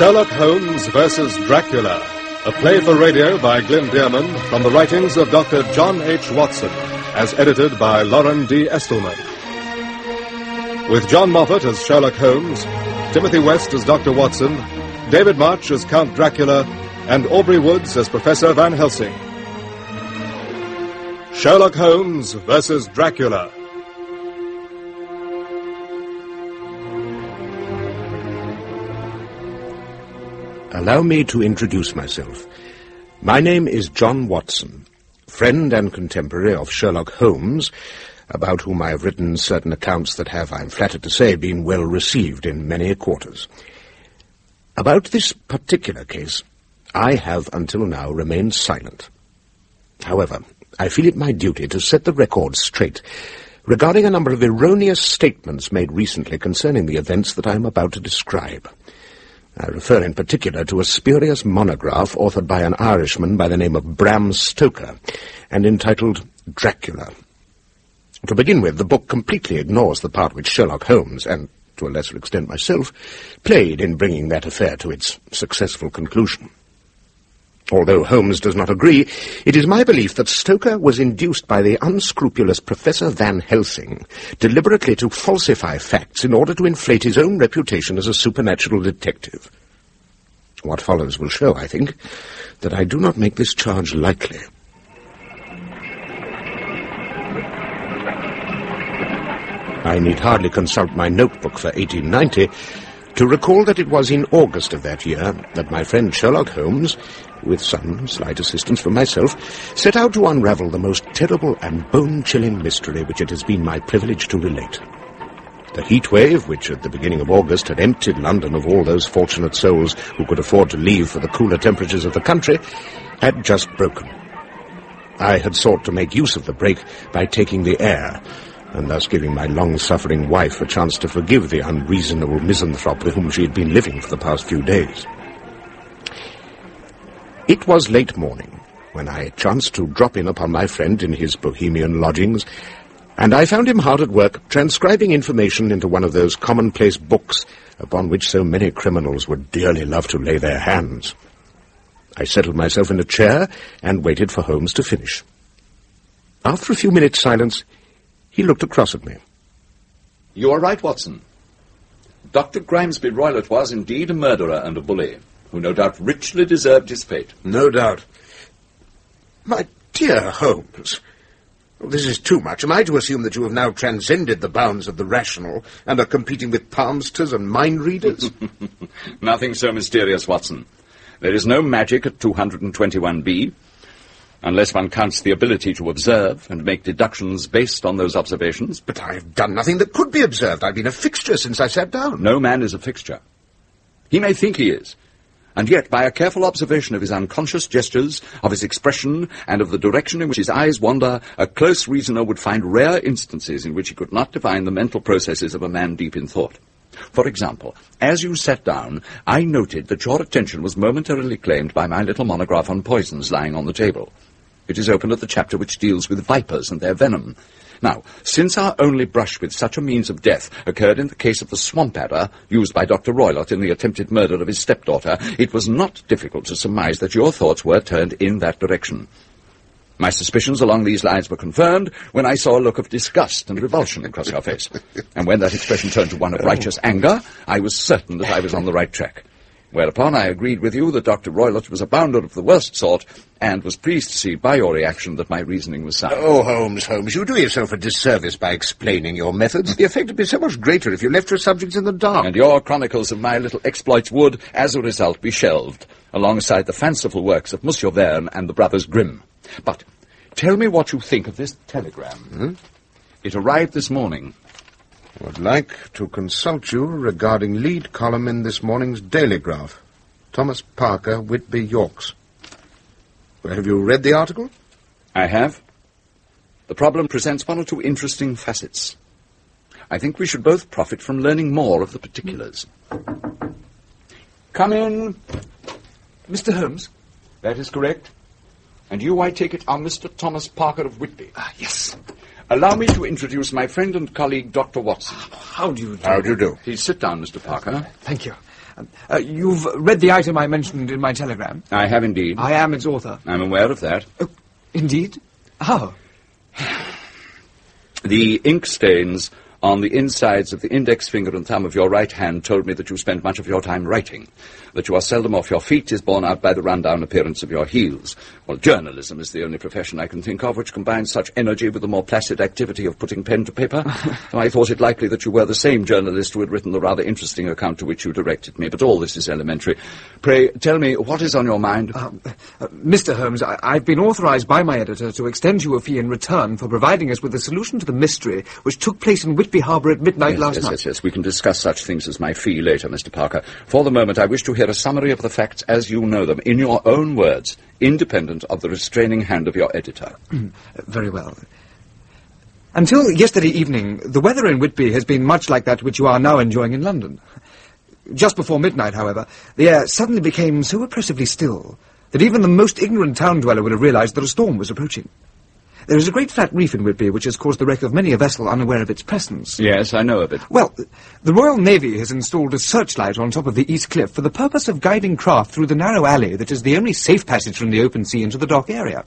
Sherlock Holmes versus Dracula, a play for radio by Glyn Dearman from the writings of Dr. John H. Watson, as edited by Loren D. Estleman. With John Moffatt as Sherlock Holmes, Timothy West as Dr. Watson, David March as Count Dracula, and Aubrey Woods as Professor Van Helsing. Sherlock Holmes versus Dracula. Allow me to introduce myself. My name is John Watson, friend and contemporary of Sherlock Holmes, about whom I have written certain accounts that have, I am flattered to say, been well received in many quarters. About this particular case, I have until now remained silent. However, I feel it my duty to set the record straight regarding a number of erroneous statements made recently concerning the events that I am about to describe. I refer in particular to a spurious monograph authored by an Irishman by the name of Bram Stoker and entitled Dracula. To begin with, the book completely ignores the part which Sherlock Holmes, and to a lesser extent myself, played in bringing that affair to its successful conclusion. Although Holmes does not agree, it is my belief that Stoker was induced by the unscrupulous Professor Van Helsing deliberately to falsify facts in order to inflate his own reputation as a supernatural detective. What follows will show, I think, that I do not make this charge lightly. I need hardly consult my notebook for 1890 to recall that it was in August of that year that my friend Sherlock Holmes, with some slight assistance from myself, set out to unravel the most terrible and bone-chilling mystery which it has been my privilege to relate. The heat wave, which at the beginning of August had emptied London of all those fortunate souls who could afford to leave for the cooler temperatures of the country, had just broken. I had sought to make use of the break by taking the air, and thus giving my long-suffering wife a chance to forgive the unreasonable misanthrope with whom she had been living for the past few days. It was late morning when I chanced to drop in upon my friend in his bohemian lodgings, and I found him hard at work transcribing information into one of those commonplace books upon which so many criminals would dearly love to lay their hands. I settled myself in a chair and waited for Holmes to finish. After a few minutes' silence, he looked across at me. You are right, Watson. Dr. Grimesby Roylott was indeed a murderer and a bully, who no doubt richly deserved his fate. No doubt. My dear Holmes, this is too much. Am I to assume that you have now transcended the bounds of the rational and are competing with palmsters and mind readers? Nothing so mysterious, Watson. There is no magic at 221B, unless one counts the ability to observe and make deductions based on those observations. But I have done nothing that could be observed. I've been a fixture since I sat down. No man is a fixture. He may think he is, and yet by a careful observation of his unconscious gestures, of his expression, and of the direction in which his eyes wander, a close reasoner would find rare instances in which he could not divine the mental processes of a man deep in thought. For example, as you sat down, I noted that your attention was momentarily claimed by my little monograph on poisons lying on the table. It is open at the chapter which deals with vipers and their venom. Now, since our only brush with such a means of death occurred in the case of the swamp adder used by Dr. Roylott in the attempted murder of his stepdaughter, it was not difficult to surmise that your thoughts were turned in that direction. My suspicions along these lines were confirmed when I saw a look of disgust and revulsion across your face. And when that expression turned to one of oh. righteous anger, I was certain that I was on the right track. Whereupon I agreed with you that Dr. Roylott was a bounder of the worst sort, and was pleased to see by your reaction that my reasoning was sound. Oh, Holmes, Holmes, you do yourself a disservice by explaining your methods. The effect would be so much greater if you left your subjects in the dark. And your chronicles of my little exploits would, as a result, be shelved, alongside the fanciful works of Monsieur Verne and the brothers Grimm. But tell me what you think of this telegram. Hmm? It arrived this morning. Would like to consult you regarding lead column in this morning's Daily Graph. Thomas Parker, Whitby, Yorks. Well, have you read the article? I have. The problem presents one or two interesting facets. I think we should both profit from learning more of the particulars. Come in. Mr. Holmes? That is correct. And you, I take it, are Mr. Thomas Parker of Whitby? Ah, yes. Allow me to introduce my friend and colleague, Dr. Watson. How do you do? How do you do? Please sit down, Mr. Parker. Thank you. Uh, you've read the item I mentioned in my telegram. I have indeed. I am its author. I'm aware of that. Oh, indeed? How? The ink stains on the insides of the index finger and thumb of your right hand told me that you spent much of your time writing. That you are seldom off your feet is borne out by the rundown appearance of your heels. Well, journalism is the only profession I can think of which combines such energy with the more placid activity of putting pen to paper. I thought it likely that you were the same journalist who had written the rather interesting account to which you directed me. But all this is elementary. Pray, tell me, what is on your mind? Um, uh, Mr. Holmes, I- I've been authorized by my editor to extend you a fee in return for providing us with a solution to the mystery which took place in Whitby Harbour at midnight Yes, last yes, night. yes, yes. We can discuss such things as my fee later, Mr. Parker. For the moment, I wish to hear a summary of the facts as you know them, in your own words, independent of the restraining hand of your editor. Uh, Very well. Until yesterday evening, the weather in Whitby has been much like that which you are now enjoying in London. Just before midnight, however, the air suddenly became so oppressively still that even the most ignorant town dweller would have realized that a storm was approaching. There is a great flat reef in Whitby which has caused the wreck of many a vessel unaware of its presence. Yes, I know of it. Well, the Royal Navy has installed a searchlight on top of the East Cliff for the purpose of guiding craft through the narrow alley that is the only safe passage from the open sea into the dock area.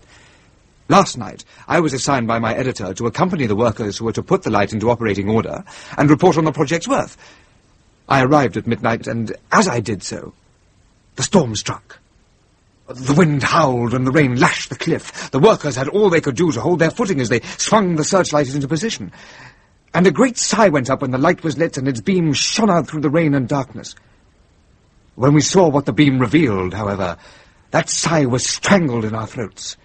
Last night, I was assigned by my editor to accompany the workers who were to put the light into operating order and report on the project's worth. I arrived at midnight, and as I did so, the storm struck. The wind howled and the rain lashed the cliff. The workers had all they could do to hold their footing as they swung the searchlight into position. And a great sigh went up when the light was lit and its beam shone out through the rain and darkness. When we saw what the beam revealed, however, that sigh was strangled in our throats.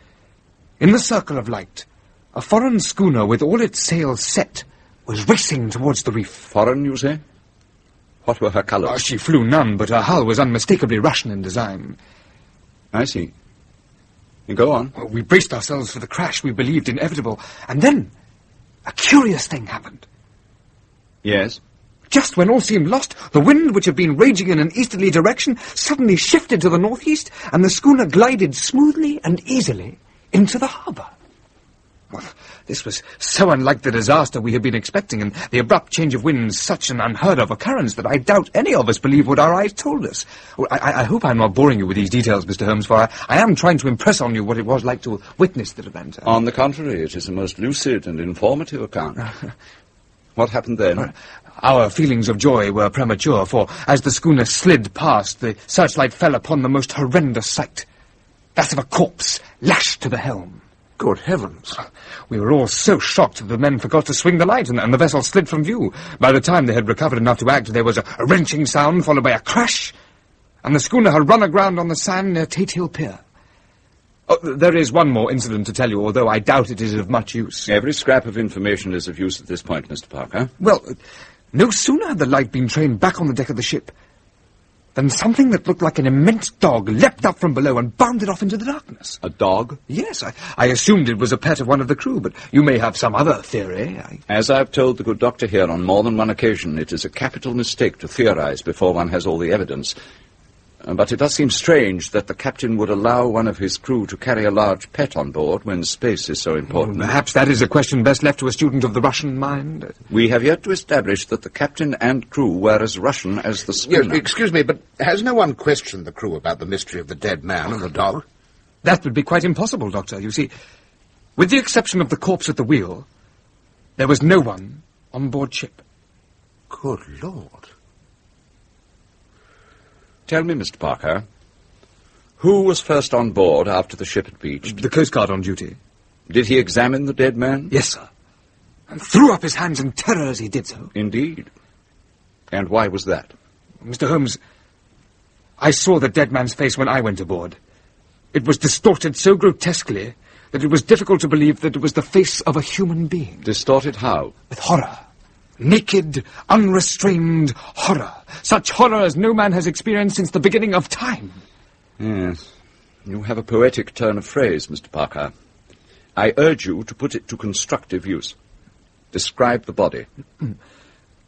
In the circle of light, a foreign schooner with all its sails set was racing towards the reef. Foreign, you say? What were her colours? Uh, she flew none, but her hull was unmistakably Russian in design. I see. You go on. Well, we braced ourselves for the crash we believed inevitable, and then a curious thing happened. Yes. Just when all seemed lost, the wind, which had been raging in an easterly direction, suddenly shifted to the northeast, and the schooner glided smoothly and easily into the harbour. Well, this was so unlike the disaster we had been expecting, and the abrupt change of winds such an unheard of occurrence that I doubt any of us believed what our eyes told us. Well, I, I- I hope I'm not boring you with these details, Mr. Holmes, for I, I am trying to impress on you what it was like to witness the event. On the contrary, it is a most lucid and informative account. what happened then? Our feelings of joy were premature, for as the schooner slid past, the searchlight fell upon the most horrendous sight. That of a corpse lashed to the helm. Good heavens. Ah, we were all so shocked that the men forgot to swing the light, and, and the vessel slid from view. By the time they had recovered enough to act, there was a, a wrenching sound, followed by a crash, and the schooner had run aground on the sand near Tate Hill Pier. Oh, there is one more incident to tell you, although I doubt it is of much use. Every scrap of information is of use at this point, Mr. Parker. Well, no sooner had the light been trained back on the deck of the ship than something that looked like an immense dog leapt up from below and bounded off into the darkness. A dog? Yes, I, I assumed it was a pet of one of the crew, but you may have some other theory. I... As I've told the good doctor here on more than one occasion, it is a capital mistake to theorize before one has all the evidence. Uh, But it does seem strange that the captain would allow one of his crew to carry a large pet on board when space is so important. Perhaps that is a question best left to a student of the Russian mind. We have yet to establish that the captain and crew were as Russian as the Yes, schooner. excuse me, but has no one questioned the crew about the mystery of the dead man and the dog? That would be quite impossible, Doctor. You see, with the exception of the corpse at the wheel, there was no one on board ship. Good Lord. Tell me, Mr. Parker, who was first on board after the ship had beached? The Coast Guard on duty. Did he examine the dead man? Yes, sir. And threw up his hands in terror as he did so. Indeed. And why was that? Mr. Holmes, I saw the dead man's face when I went aboard. It was distorted so grotesquely that it was difficult to believe that it was the face of a human being. Distorted how? With horror. Naked, unrestrained horror. Such horror as no man has experienced since the beginning of time. Yes. You have a poetic turn of phrase, Mr. Parker. I urge you to put it to constructive use. Describe the body.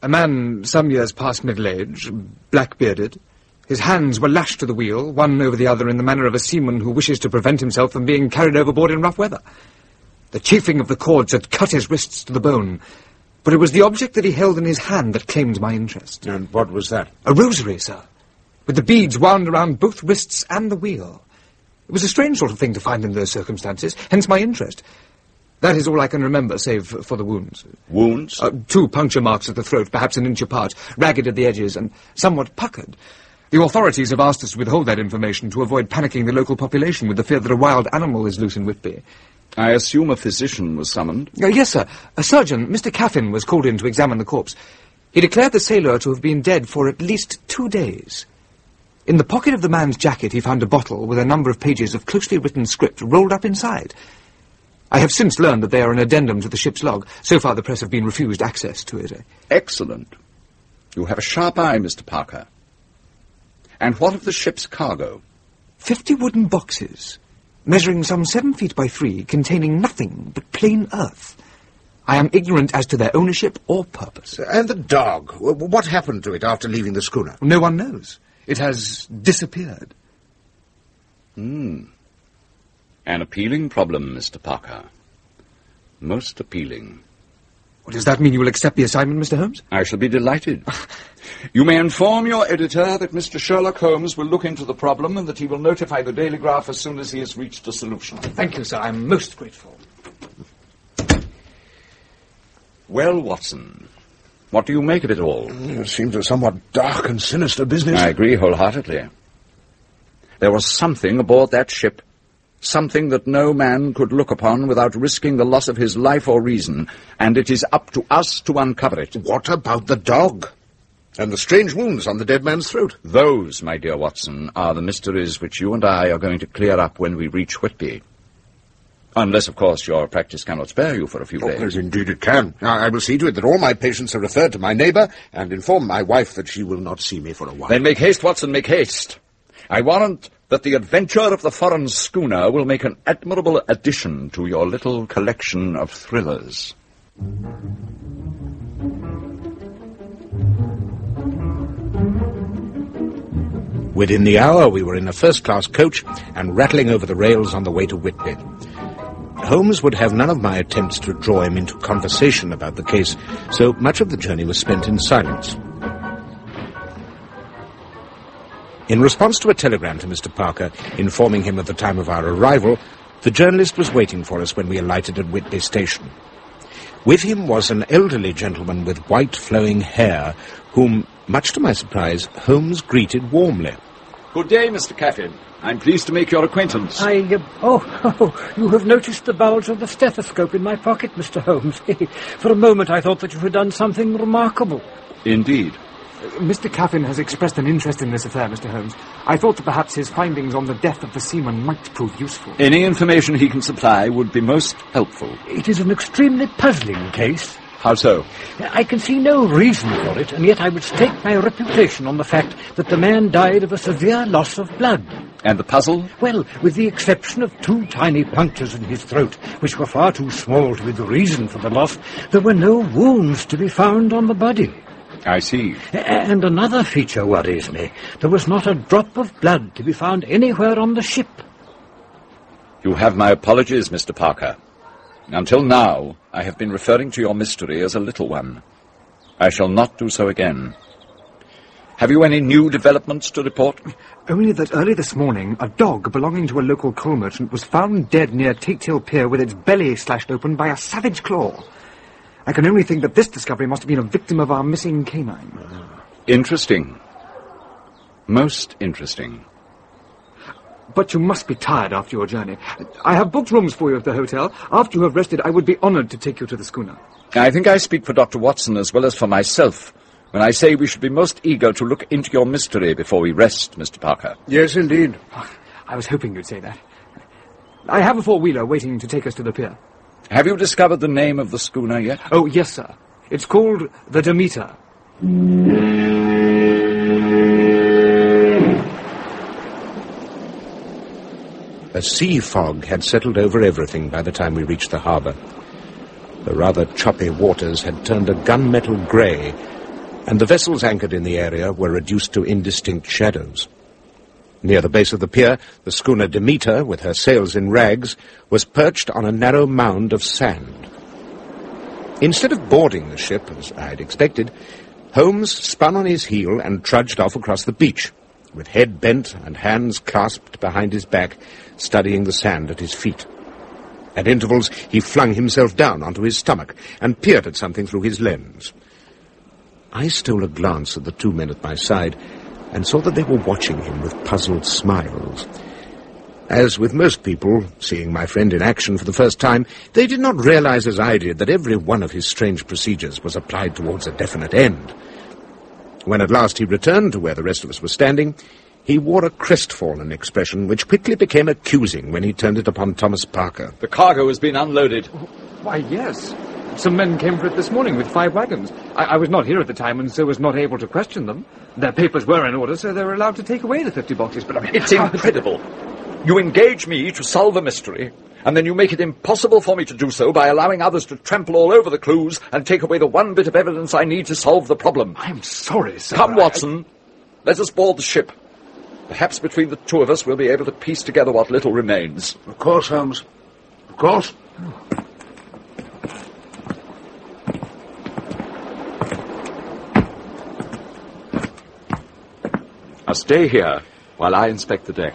A man some years past middle age, black-bearded. His hands were lashed to the wheel, one over the other in the manner of a seaman who wishes to prevent himself from being carried overboard in rough weather. The chafing of the cords had cut his wrists to the bone, but it was the object that he held in his hand that claimed my interest. And what was that? A rosary, sir, with the beads wound around both wrists and the wheel. It was a strange sort of thing to find in those circumstances, hence my interest. That is all I can remember, save for the wounds. Wounds? Uh, two puncture marks at the throat, perhaps an inch apart, ragged at the edges, and somewhat puckered. The authorities have asked us to withhold that information to avoid panicking the local population with the fear that a wild animal is loose in Whitby. I assume a physician was summoned. Uh, yes, sir. A surgeon, Mr. Caffyn, was called in to examine the corpse. He declared the sailor to have been dead for at least two days. In the pocket of the man's jacket he found a bottle with a number of pages of closely written script rolled up inside. I have since learned that they are an addendum to the ship's log. So far the press have been refused access to it. Excellent. You have a sharp eye, Mr. Parker. And what of the ship's cargo? Fifty wooden boxes, measuring some seven feet by three, containing nothing but plain earth. I am ignorant as to their ownership or purpose. And the dog? What happened to it after leaving the schooner? No one knows. It has disappeared. Hmm. An appealing problem, Mr. Parker. Most appealing. What does that mean? You will accept the assignment, Mr. Holmes? I shall be delighted. you may inform your editor that Mr. Sherlock Holmes will look into the problem and that he will notify the Daily Graph as soon as he has reached a solution. Thank you, sir. I'm most grateful. Well, Watson, what do you make of it all? Mm, it seems a somewhat dark and sinister business. I agree wholeheartedly. There was something aboard that ship, something that no man could look upon without risking the loss of his life or reason, and it is up to us to uncover it. What about the dog? And the strange wounds on the dead man's throat? Those, my dear Watson, are the mysteries which you and I are going to clear up when we reach Whitby. Unless, of course, your practice cannot spare you for a few Oh, days. indeed it can. I, I will see to it that all my patients are referred to my neighbour and inform my wife that she will not see me for a while. Then make haste, Watson, make haste. I warrant that the adventure of the foreign schooner will make an admirable addition to your little collection of thrillers. Within the hour, we were in a first-class coach and rattling over the rails on the way to Whitby. Holmes would have none of my attempts to draw him into conversation about the case, so much of the journey was spent in silence. In response to a telegram to Mr. Parker informing him of the time of our arrival, the journalist was waiting for us when we alighted at Whitby Station. With him was an elderly gentleman with white flowing hair, whom, much to my surprise, Holmes greeted warmly. Good day, Mr. Caffyn. I'm pleased to make your acquaintance. I, uh, oh, oh, you have noticed the bulge of the stethoscope in my pocket, Mr. Holmes. For a moment I thought that you had done something remarkable. Indeed. Mr. Caffyn has expressed an interest in this affair, Mr. Holmes. I thought that perhaps his findings on the death of the seaman might prove useful. Any information he can supply would be most helpful. It is an extremely puzzling case. How so? I can see no reason for it, and yet I would stake my reputation on the fact that the man died of a severe loss of blood. And the puzzle? Well, with the exception of two tiny punctures in his throat, which were far too small to be the reason for the loss, there were no wounds to be found on the body. I see. And another feature worries me. There was not a drop of blood to be found anywhere on the ship. You have my apologies, Mr. Parker. Until now, I have been referring to your mystery as a little one. I shall not do so again. Have you any new developments to report? Only that early this morning, a dog belonging to a local coal merchant was found dead near Tate Hill Pier with its belly slashed open by a savage claw. I can only think that this discovery must have been a victim of our missing canine. Ah, interesting. Most interesting. But you must be tired after your journey. I have booked rooms for you at the hotel. After you have rested, I would be honored to take you to the schooner. I think I speak for Dr. Watson as well as for myself when I say we should be most eager to look into your mystery before we rest, Mr. Parker. Yes, indeed. Ah, I was hoping you'd say that. I have a four-wheeler waiting to take us to the pier. Have you discovered the name of the schooner yet? Oh, yes, sir. It's called the Demeter. A sea fog had settled over everything by the time we reached the harbour. The rather choppy waters had turned a gunmetal grey, and the vessels anchored in the area were reduced to indistinct shadows. Near the base of the pier, the schooner Demeter, with her sails in rags, was perched on a narrow mound of sand. Instead of boarding the ship, as I had expected, Holmes spun on his heel and trudged off across the beach, with head bent and hands clasped behind his back, studying the sand at his feet. At intervals, he flung himself down onto his stomach and peered at something through his lens. I stole a glance at the two men at my side and saw that they were watching him with puzzled smiles. As with most people, seeing my friend in action for the first time, they did not realize as I did that every one of his strange procedures was applied towards a definite end. When at last he returned to where the rest of us were standing, he wore a crestfallen expression which quickly became accusing when he turned it upon Thomas Parker. The cargo has been unloaded. Why, yes. Some men came for it this morning with five wagons. I, I was not here at the time and so was not able to question them. Their papers were in order, so they were allowed to take away the 50 boxes, but I mean... It's incredible. You engage me to solve a mystery, and then you make it impossible for me to do so by allowing others to trample all over the clues and take away the one bit of evidence I need to solve the problem. I'm sorry, sir. Come, I- Watson. Let us board the ship. Perhaps between the two of us we'll be able to piece together what little remains. Of course, Holmes. Of course. Oh. Now stay here while I inspect the deck.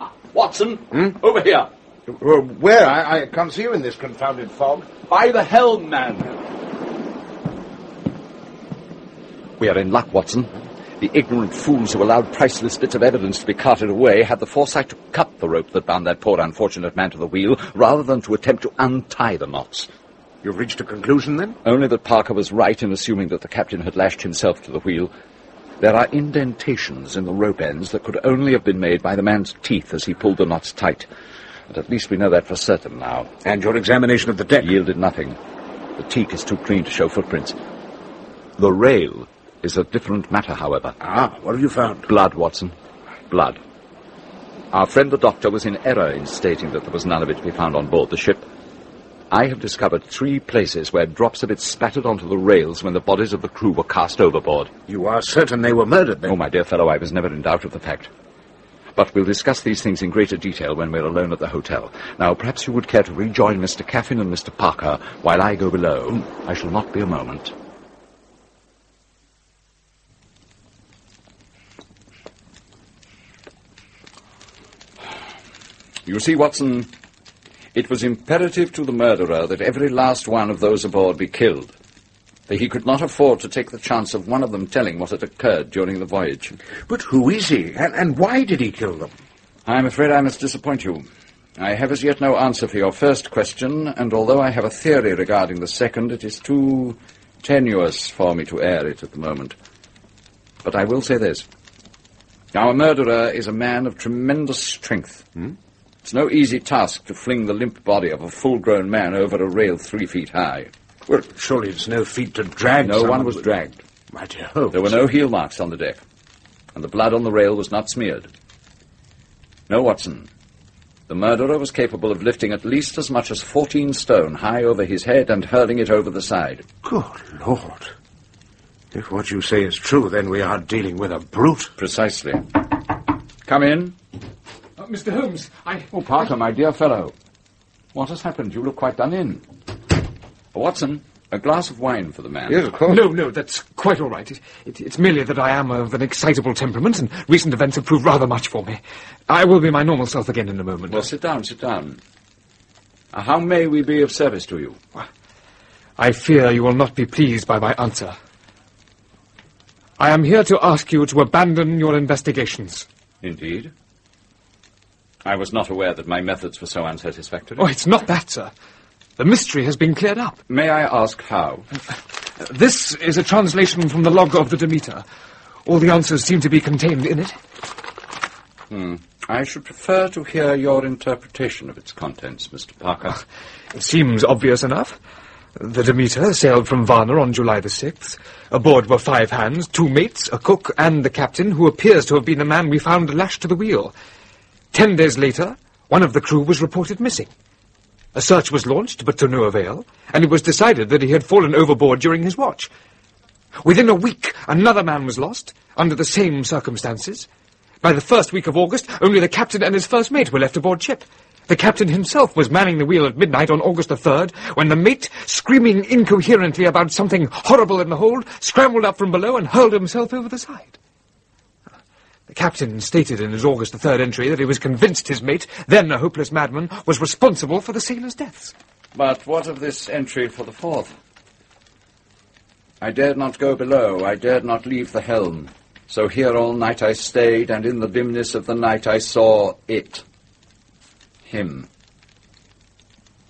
Ah, Watson, over here. Well, where? I, I can't see you in this confounded fog. By the helm, man. We are in luck, Watson. The ignorant fools who allowed priceless bits of evidence to be carted away had the foresight to cut the rope that bound that poor unfortunate man to the wheel, rather than to attempt to untie the knots. You've reached a conclusion, then? Only that Parker was right in assuming that the captain had lashed himself to the wheel. There are indentations in the rope ends that could only have been made by the man's teeth as he pulled the knots tight. But at least we know that for certain now. And your examination of the deck? Yielded nothing. The teak is too clean to show footprints. The rail is a different matter, however. Ah, what have you found? Blood, Watson. Blood. Our friend the doctor was in error in stating that there was none of it to be found on board the ship. I have discovered three places where drops of it spattered onto the rails when the bodies of the crew were cast overboard. You are certain they were murdered, then? Oh, my dear fellow, I was never in doubt of the fact. But we'll discuss these things in greater detail when we're alone at the hotel. Now, perhaps you would care to rejoin Mr. Caffyn and Mr. Parker while I go below. I shall not be a moment. You see, Watson, it was imperative to the murderer that every last one of those aboard be killed. For he could not afford to take the chance of one of them telling what had occurred during the voyage. But who is he? And, and why did he kill them? I'm afraid I must disappoint you. I have as yet no answer for your first question, and although I have a theory regarding the second, it is too tenuous for me to air it at the moment. But I will say this. Our murderer is a man of tremendous strength. Hmm? It's no easy task to fling the limp body of a full-grown man over a rail three feet high. Well, surely it's no feat to drag No one was dragged. My dear Holmes. There were no heel marks on the deck, and the blood on the rail was not smeared. No, Watson. The murderer was capable of lifting at least as much as 14 stone high over his head and hurling it over the side. Good Lord. If what you say is true, then we are dealing with a brute. Precisely. Come in. Mr. Holmes, I... Oh, Parker, my dear fellow. What has happened? You look quite done in. Watson, a glass of wine for the man. Yes, of course. No, no, that's quite all right. It, it, it's merely that I am of an excitable temperament, and recent events have proved rather much for me. I will be my normal self again in a moment. Well, sit down, sit down. Uh, how may we be of service to you? I fear you will not be pleased by my answer. I am here to ask you to abandon your investigations. Indeed. I was not aware that my methods were so unsatisfactory. Oh, it's not that, sir. The mystery has been cleared up. May I ask how? This is a translation from the log of the Demeter. All the answers seem to be contained in it. Hmm. I should prefer to hear your interpretation of its contents, Mr. Parker. Ah, it seems obvious enough. The Demeter sailed from Varna on July the 6th. Aboard were five hands, two mates, a cook, and the captain, who appears to have been the man we found lashed to the wheel. Ten days later, one of the crew was reported missing. A search was launched, but to no avail, and it was decided that he had fallen overboard during his watch. Within a week, another man was lost, under the same circumstances. By the first week of August, only the captain and his first mate were left aboard ship. The captain himself was manning the wheel at midnight on August the 3rd, when the mate, screaming incoherently about something horrible in the hold, scrambled up from below and hurled himself over the side. Captain stated in his August the 3rd entry that he was convinced his mate, then a hopeless madman, was responsible for the sailors' deaths. But what of this entry for the fourth? I dared not go below, I dared not leave the helm. So here all night I stayed, and in the dimness of the night I saw it. Him.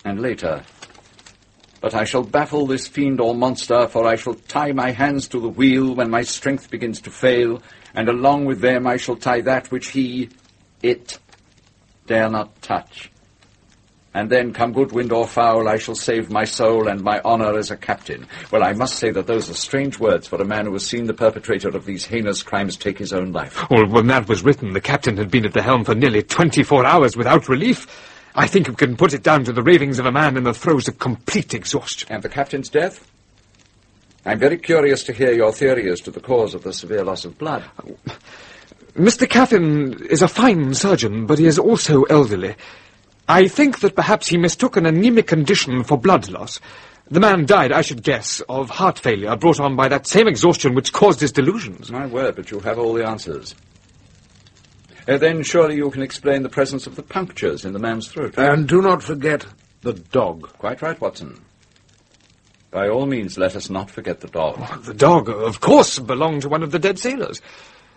And later. But I shall baffle this fiend or monster, for I shall tie my hands to the wheel when my strength begins to fail, and along with them I shall tie that which he, it, dare not touch. And then, come good wind or foul, I shall save my soul and my honor as a captain. Well, I must say that those are strange words for a man who has seen the perpetrator of these heinous crimes take his own life. Well, when that was written, the captain had been at the helm for nearly 24 hours without relief. I think you can put it down to the ravings of a man in the throes of complete exhaustion. And the captain's death? I'm very curious to hear your theory as to the cause of the severe loss of blood. Mr. Caffyn is a fine surgeon, but he is also elderly. I think that perhaps he mistook an anemic condition for blood loss. The man died, I should guess, of heart failure brought on by that same exhaustion which caused his delusions. My word, but you have all the answers. Uh, then surely you can explain the presence of the punctures in the man's throat. And do not forget the dog. Quite right, Watson. By all means, let us not forget the dog. The dog, of course, belonged to one of the dead sailors.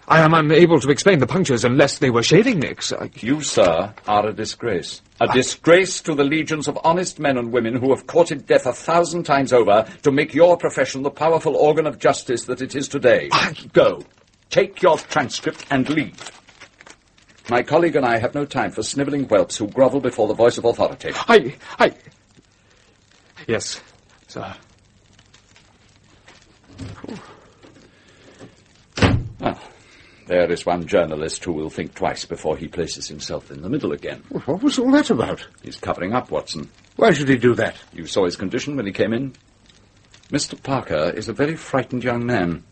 I am unable to explain the punctures unless they were shaving nicks. I... You, sir, are a disgrace. A disgrace to the legions of honest men and women who have courted death a thousand times over to make your profession the powerful organ of justice that it is today. I... Go. Take your transcript and leave. My colleague and I have no time for snivelling whelps who grovel before the voice of authority. I... I... Yes, sir. Well, ah. there is one journalist who will think twice before he places himself in the middle again. What was all that about? He's covering up, Watson. Why should he do that? You saw his condition when he came in. Mr. Parker is a very frightened young man.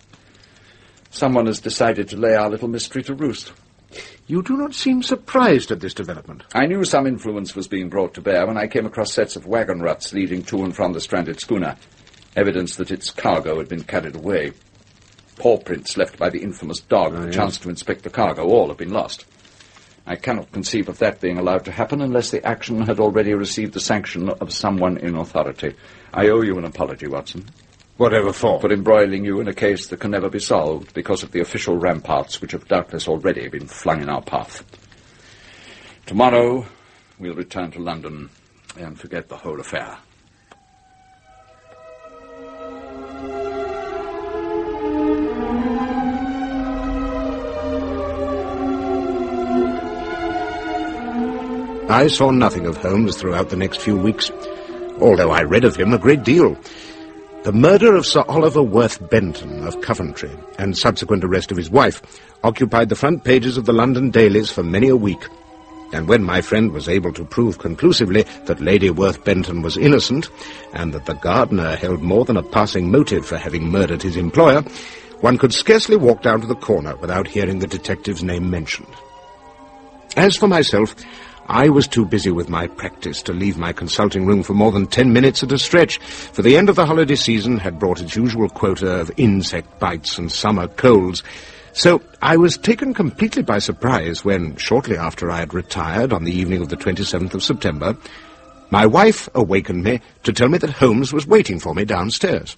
Someone has decided to lay our little mystery to roost. You do not seem surprised at this development. I knew some influence was being brought to bear when I came across sets of wagon ruts leading to and from the stranded schooner. Evidence that its cargo had been carried away. Paw prints left by the infamous dog and the ah, chance to inspect the cargo, all have been lost. I cannot conceive of that being allowed to happen unless the action had already received the sanction of someone in authority. I owe you an apology, Watson, Whatever for? for embroiling you in a case that can never be solved because of the official ramparts which have doubtless already been flung in our path. Tomorrow we'll return to London and forget the whole affair. I saw nothing of Holmes throughout the next few weeks, although I read of him a great deal. The murder of Sir Oliver Worth Benton of Coventry and subsequent arrest of his wife occupied the front pages of the London dailies for many a week. And when my friend was able to prove conclusively that Lady Worth Benton was innocent, and that the gardener held more than a passing motive for having murdered his employer, one could scarcely walk down to the corner without hearing the detective's name mentioned. As for myself, I was too busy with my practice to leave my consulting room for more than ten minutes at a stretch, for the end of the holiday season had brought its usual quota of insect bites and summer colds. So I was taken completely by surprise when, shortly after I had retired on the evening of the 27th of September, my wife awakened me to tell me that Holmes was waiting for me downstairs.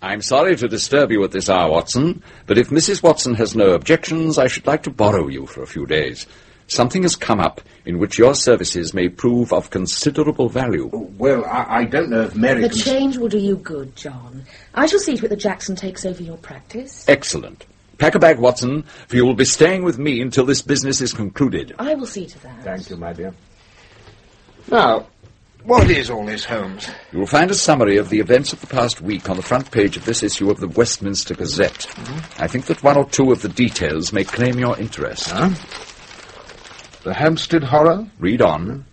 I'm sorry to disturb you at this hour, Watson, but if Mrs. Watson has no objections, I should like to borrow you for a few days. Something has come up in which your services may prove of considerable value. Oh, well, I, I don't know if Mary The can... change will do you good, John. I shall see to it that Jackson takes over your practice. Excellent. Pack a bag, Watson, for you will be staying with me until this business is concluded. I will see to that. Thank you, my dear. Now, what is all this, Holmes? You will find a summary of the events of the past week on the front page of this issue of the Westminster Gazette. Mm-hmm. I think that one or two of the details may claim your interest. Huh? The Hampstead horror? Read on.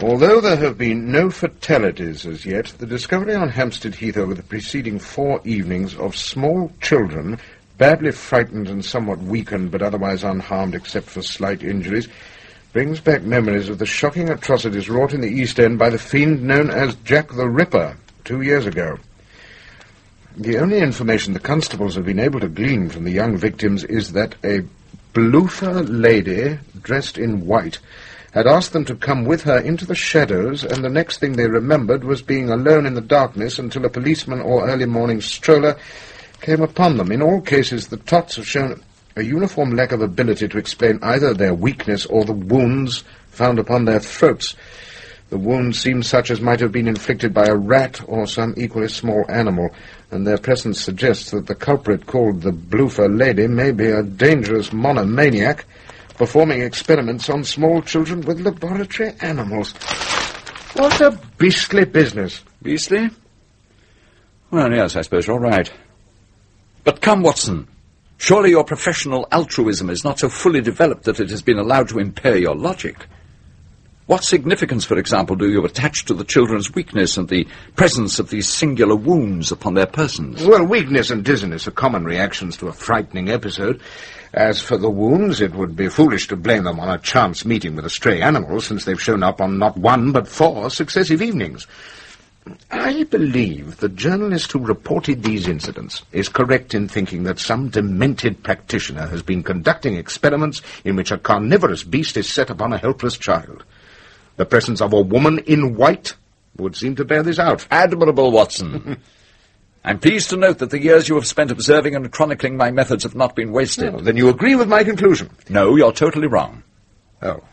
Although there have been no fatalities as yet, the discovery on Hampstead Heath over the preceding four evenings of small children, badly frightened and somewhat weakened but otherwise unharmed except for slight injuries, brings back memories of the shocking atrocities wrought in the East End by the fiend known as Jack the Ripper two years ago. The only information the constables have been able to glean from the young victims is that a bloofer lady, dressed in white, had asked them to come with her into the shadows, and the next thing they remembered was being alone in the darkness until a policeman or early morning stroller came upon them. In all cases, the tots have shown a uniform lack of ability to explain either their weakness or the wounds found upon their throats. The wounds seem such as might have been inflicted by a rat or some equally small animal, and their presence suggests that the culprit called the Bloofer Lady may be a dangerous monomaniac performing experiments on small children with laboratory animals. What a beastly business. Beastly? Well, yes, I suppose you're right. But come, Watson. Surely your professional altruism is not so fully developed that it has been allowed to impair your logic. What significance, for example, do you attach to the children's weakness and the presence of these singular wounds upon their persons? Well, weakness and dizziness are common reactions to a frightening episode. As for the wounds, it would be foolish to blame them on a chance meeting with a stray animal, since they've shown up on not one but four successive evenings. I believe the journalist who reported these incidents is correct in thinking that some demented practitioner has been conducting experiments in which a carnivorous beast is set upon a helpless child. The presence of a woman in white would seem to bear this out. Admirable, Watson. I'm pleased to note that the years you have spent observing and chronicling my methods have not been wasted. Then you agree with my conclusion? No, you're totally wrong. Oh.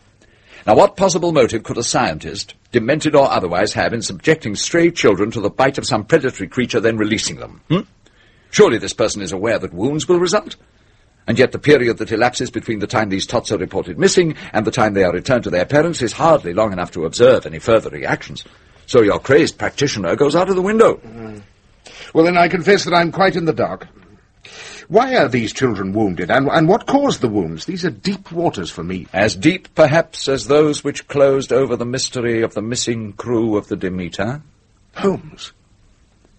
Now, what possible motive could a scientist, demented or otherwise, have in subjecting stray children to the bite of some predatory creature, then releasing them? Hmm? Surely this person is aware that wounds will result? And yet the period that elapses between the time these tots are reported missing and the time they are returned to their parents is hardly long enough to observe any further reactions. So your crazed practitioner goes out of the window. Mm. Well, then I confess that I'm quite in the dark. Why are these children wounded, and, and what caused the wounds? These are deep waters for me. As deep, perhaps, as those which closed over the mystery of the missing crew of the Demeter? Holmes,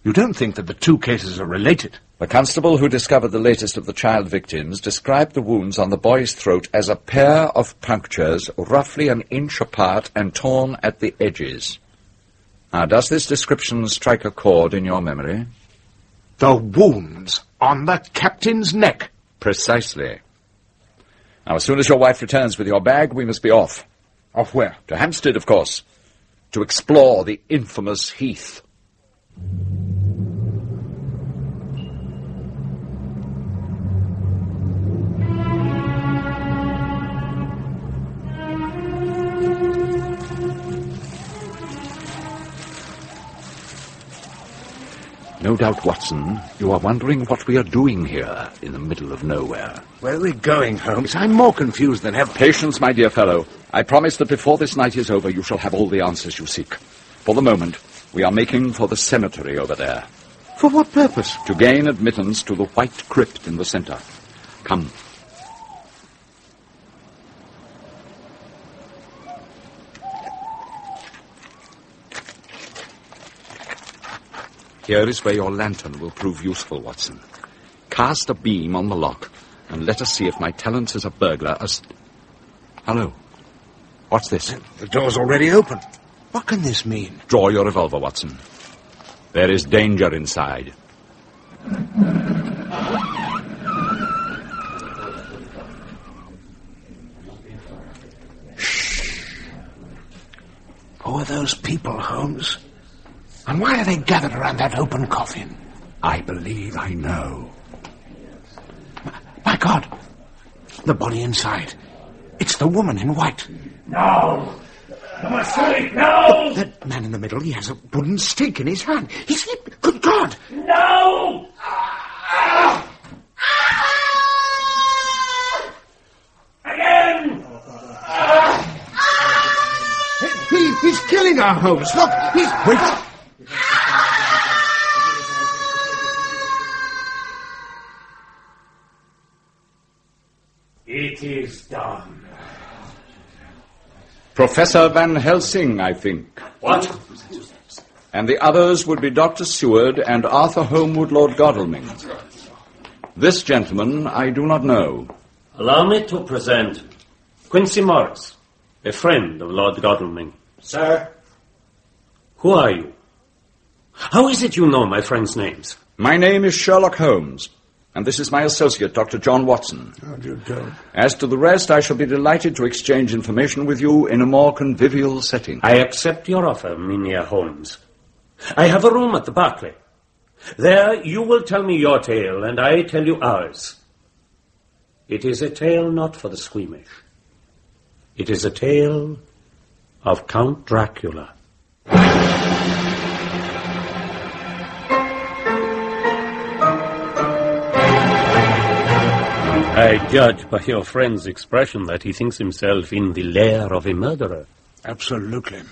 you don't think that the two cases are related? The constable who discovered the latest of the child victims described the wounds on the boy's throat as a pair of punctures roughly an inch apart and torn at the edges. Now, does this description strike a chord in your memory? The wounds on the captain's neck. Precisely. Now, as soon as your wife returns with your bag, we must be off. Off where? To Hampstead, of course. To explore the infamous Heath. No doubt, Watson, you are wondering what we are doing here in the middle of nowhere. Where are we going, Holmes? I'm more confused than ever. Patience, my dear fellow. I promise that before this night is over, you shall have all the answers you seek. For the moment, we are making for the cemetery over there. For what purpose? To gain admittance to the white crypt in the center. Come. Here is where your lantern will prove useful, Watson. Cast a beam on the lock, and let us see if my talents as a burglar are... St- Hello. What's this? Uh, the door's already open. What can this mean? Draw your revolver, Watson. There is danger inside. Shh. Who are those people, Holmes? And why are they gathered around that open coffin? I believe I know. My God! The body inside. It's the woman in white. No! For my sake, no! That man in the middle, he has a wooden stake in his hand. He's... Good God! No! Again! He, he's killing our Holmes. Look, he's... Wait. It is done. Professor Van Helsing, I think. What? And the others would be Dr. Seward and Arthur Holmwood Lord Godalming. This gentleman I do not know. Allow me to present Quincey Morris, a friend of Lord Godalming. Sir? Who are you? How is it you know my friends' names? My name is Sherlock Holmes, and this is my associate, Dr. John Watson. How do you do? As to the rest, I shall be delighted to exchange information with you in a more convivial setting. I accept your offer, Mynheer Holmes. I have a room at the Berkeley. There you will tell me your tale, and I tell you ours. It is a tale not for the squeamish. It is a tale of Count Dracula. I judge by your friend's expression that he thinks himself in the lair of a murderer. Absolutely.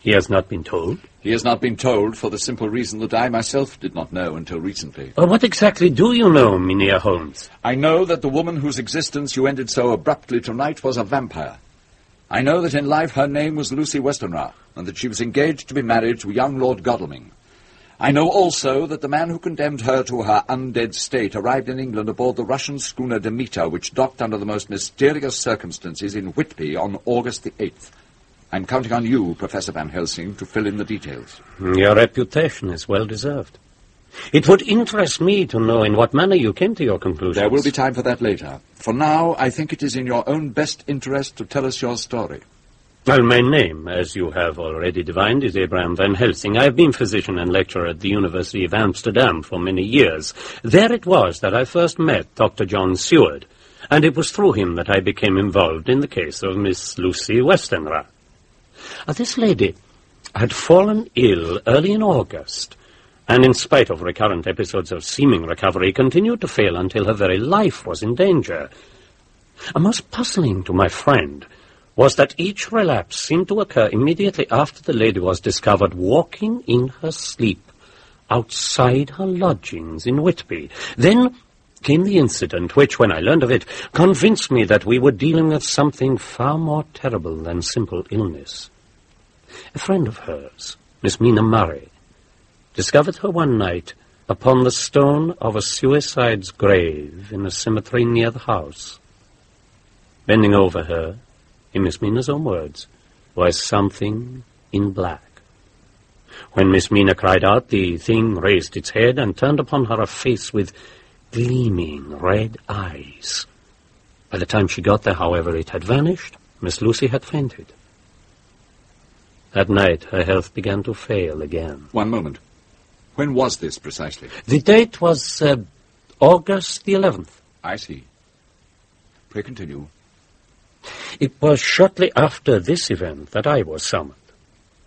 He has not been told. He has not been told for the simple reason that I myself did not know until recently. Uh, what exactly do you know, Mynheer Holmes? I know that the woman whose existence you ended so abruptly tonight was a vampire. I know that in life her name was Lucy Westenra, and that she was engaged to be married to young Lord Godalming. I know also that the man who condemned her to her undead state arrived in England aboard the Russian schooner Demeter, which docked under the most mysterious circumstances in Whitby on August the 8th. I'm counting on you, Professor Van Helsing, to fill in the details. Mm, your reputation is well deserved. It would interest me to know in what manner you came to your conclusions. There will be time for that later. For now, I think it is in your own best interest to tell us your story. Well, my name, as you have already divined, is Abraham Van Helsing. I have been physician and lecturer at the University of Amsterdam for many years. There it was that I first met Dr. John Seward, and it was through him that I became involved in the case of Miss Lucy Westenra. Uh, this lady had fallen ill early in August, and in spite of recurrent episodes of seeming recovery, continued to fail until her very life was in danger. A most puzzling to my friend was that each relapse seemed to occur immediately after the lady was discovered walking in her sleep outside her lodgings in Whitby. Then came the incident which, when I learned of it, convinced me that we were dealing with something far more terrible than simple illness. A friend of hers, Miss Mina Murray, discovered her one night upon the stone of a suicide's grave in a cemetery near the house. Bending over her, in Miss Mina's own words, was something in black. When Miss Mina cried out, the thing raised its head and turned upon her a face with gleaming red eyes. By the time she got there, however, it had vanished. Miss Lucy had fainted. That night, her health began to fail again. One moment. When was this precisely? The date was uh, August the 11th. I see. Pray continue. It was shortly after this event that I was summoned.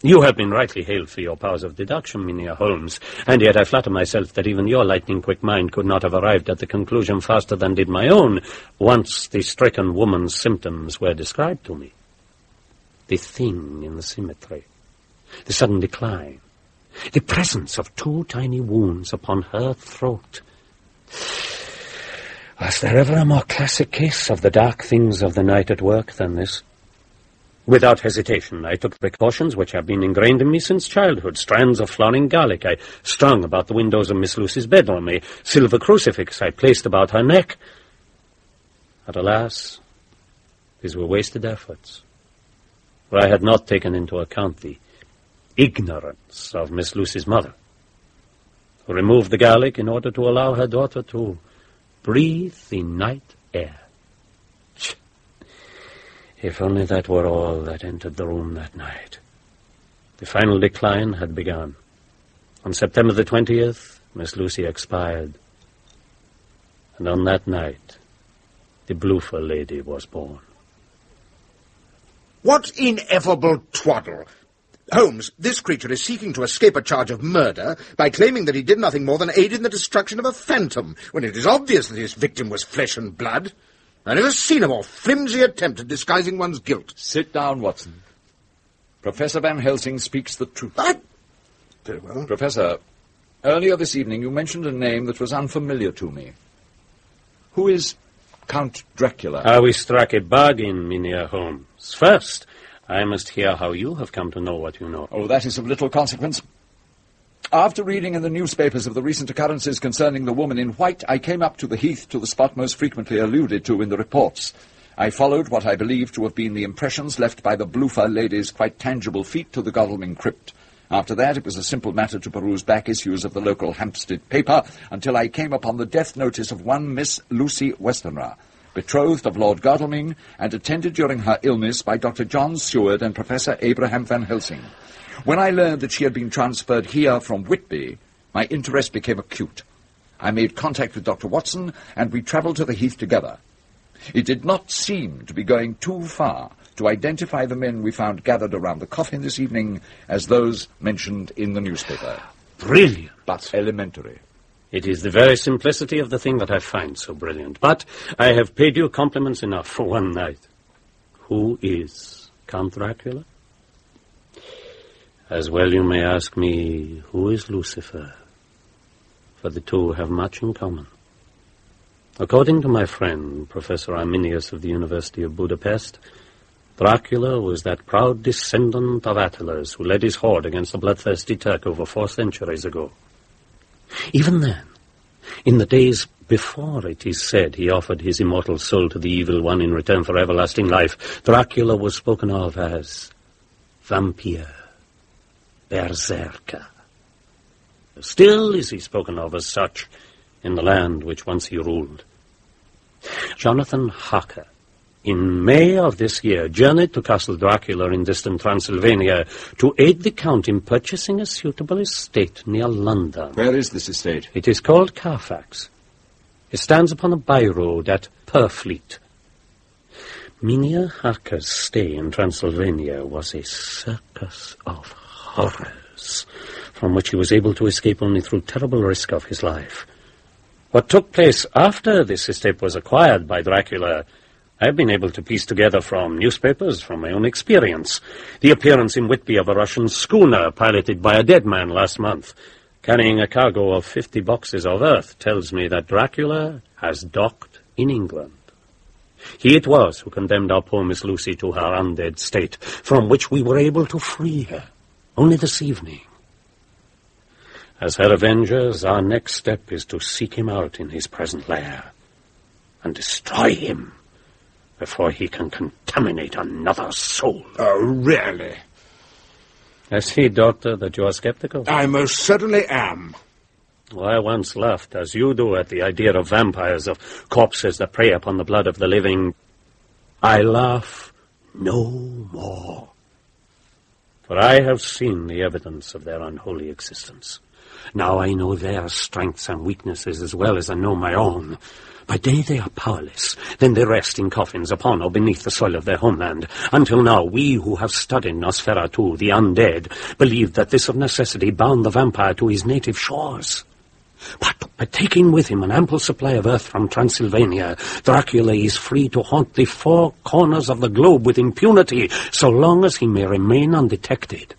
You have been rightly hailed for your powers of deduction, Mynheer Holmes, and yet I flatter myself that even your lightning-quick mind could not have arrived at the conclusion faster than did my own, once the stricken woman's symptoms were described to me. The thing in the cemetery, the sudden decline, the presence of two tiny wounds upon her throat. Was there ever a more classic case of the dark things of the night at work than this? Without hesitation, I took precautions which have been ingrained in me since childhood. Strands of flowering garlic I strung about the windows of Miss Lucy's bedroom. A silver crucifix I placed about her neck. But alas, these were wasted efforts. For I had not taken into account the ignorance of Miss Lucy's mother, who removed the garlic in order to allow her daughter to breathe the night air. If only that were all that entered the room that night. The final decline had begun. On September the 20th, Miss Lucy expired. And on that night, the Bloofer lady was born. What ineffable twaddle! Holmes, this creature is seeking to escape a charge of murder by claiming that he did nothing more than aid in the destruction of a phantom, when it is obvious that his victim was flesh and blood. I never seen a more flimsy attempt at disguising one's guilt. Sit down, Watson. Professor Van Helsing speaks the truth. I... Very well. Professor, earlier this evening you mentioned a name that was unfamiliar to me. Who is Count Dracula? How we struck a bargain, Mynheer Holmes. First, I must hear how you have come to know what you know. Oh, that is of little consequence. After reading in the newspapers of the recent occurrences concerning the woman in white, I came up to the heath to the spot most frequently alluded to in the reports. I followed what I believed to have been the impressions left by the Bloofer lady's quite tangible feet to the Godalming crypt. After that, it was a simple matter to peruse back issues of the local Hampstead paper until I came upon the death notice of one Miss Lucy Westenra, betrothed of Lord Godalming and attended during her illness by Dr. John Seward and Professor Abraham Van Helsing. When I learned that she had been transferred here from Whitby, my interest became acute. I made contact with Dr. Watson, and we travelled to the Heath together. It did not seem to be going too far to identify the men we found gathered around the coffin this evening as those mentioned in the newspaper. Brilliant. But elementary. It is the very simplicity of the thing that I find so brilliant. But I have paid you compliments enough for one night. Who is Count Dracula? As well you may ask me, who is Lucifer? For the two have much in common. According to my friend, Professor Arminius of the University of Budapest, Dracula was that proud descendant of Attilas who led his horde against the bloodthirsty Turk over four centuries ago. Even then, in the days before it is said he offered his immortal soul to the evil one in return for everlasting life, Dracula was spoken of as vampire, berserker. Still is he spoken of as such in the land which once he ruled. Jonathan Harker, in May of this year, journeyed to Castle Dracula in distant Transylvania to aid the Count in purchasing a suitable estate near London. Where is this estate? It is called Carfax. It stands upon a by-road at Purfleet. Mynheer Harker's stay in Transylvania was a circus of horrors, from which he was able to escape only through terrible risk of his life. What took place after this estate was acquired by Dracula, I've been able to piece together from newspapers, from my own experience. The appearance in Whitby of a Russian schooner piloted by a dead man last month, carrying a cargo of fifty boxes of earth, tells me that Dracula has docked in England. He it was who condemned our poor Miss Lucy to her undead state, from which we were able to free her only this evening. As her avengers, our next step is to seek him out in his present lair and destroy him before he can contaminate another soul. Oh, really? I see, Doctor, that you are skeptical. I most certainly am. Well, I once laughed, as you do, at the idea of vampires, of corpses that prey upon the blood of the living. I laugh no more. For I have seen the evidence of their unholy existence. Now I know their strengths and weaknesses as well as I know my own. By day they are powerless, then they rest in coffins upon or beneath the soil of their homeland. Until now, we who have studied Nosferatu, the undead, believed that this of necessity bound the vampire to his native shores. But by taking with him an ample supply of earth from Transylvania, Dracula is free to haunt the four corners of the globe with impunity, so long as he may remain undetected.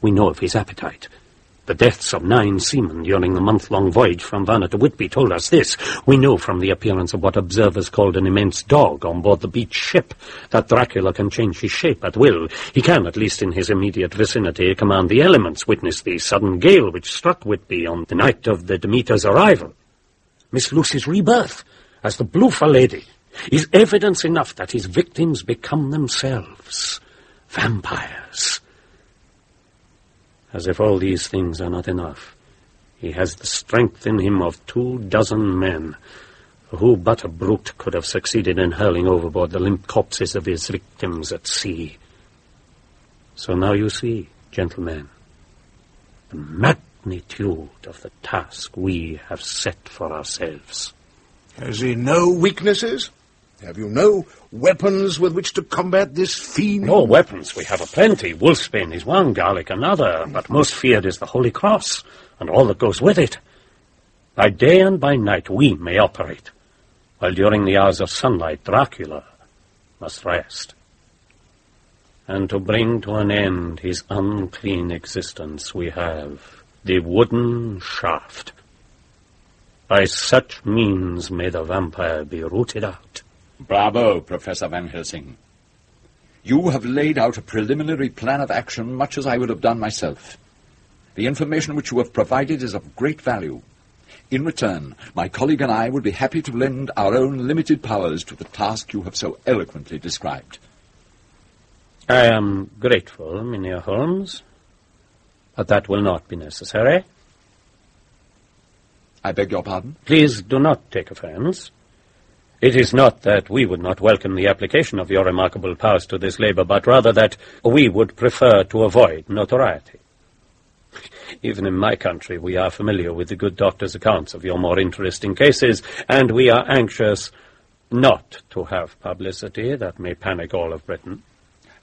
We know of his appetite. The deaths of nine seamen during the month-long voyage from Varna to Whitby told us this. We know from the appearance of what observers called an immense dog on board the beach ship that Dracula can change his shape at will. He can, at least in his immediate vicinity, command the elements. Witness the sudden gale which struck Whitby on the night of the Demeter's arrival. Miss Lucy's rebirth as the Bloofer lady is evidence enough that his victims become themselves vampires. As if all these things are not enough, he has the strength in him of two dozen men, who but a brute could have succeeded in hurling overboard the limp corpses of his victims at sea. So now you see, gentlemen, the magnitude of the task we have set for ourselves. Has he no weaknesses? Have you no weapons with which to combat this fiend? No weapons, we have a plenty. Wolfsbane is one, garlic another, but most feared is the Holy Cross, and all that goes with it. By day and by night we may operate, while during the hours of sunlight Dracula must rest. And to bring to an end his unclean existence we have the wooden shaft. By such means may the vampire be rooted out. Bravo, Professor Van Helsing. You have laid out a preliminary plan of action much as I would have done myself. The information which you have provided is of great value. In return, my colleague and I would be happy to lend our own limited powers to the task you have so eloquently described. I am grateful, Mynheer Holmes, but that will not be necessary. I beg your pardon? Please do not take offense. It is not that we would not welcome the application of your remarkable powers to this labor, but rather that we would prefer to avoid notoriety. Even in my country, we are familiar with the good doctor's accounts of your more interesting cases, and we are anxious not to have publicity that may panic all of Britain.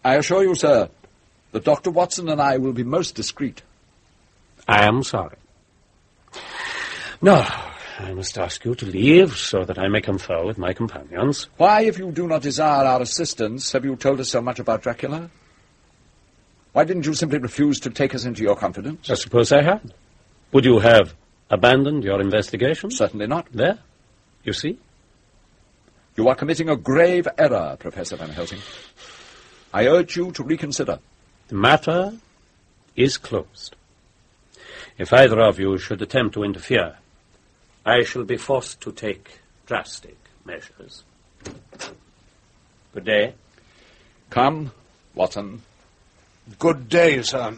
I assure you, sir, that Dr. Watson and I will be most discreet. I am sorry. Now, I must ask you to leave so that I may confer with my companions. Why, if you do not desire our assistance, have you told us so much about Dracula? Why didn't you simply refuse to take us into your confidence? I suppose I had. Would you have abandoned your investigation? Certainly not. There. You see? You are committing a grave error, Professor Van Helsing. I urge you to reconsider. The matter is closed. If either of you should attempt to interfere, I shall be forced to take drastic measures. Good day. Come, Watson. Good day, sir.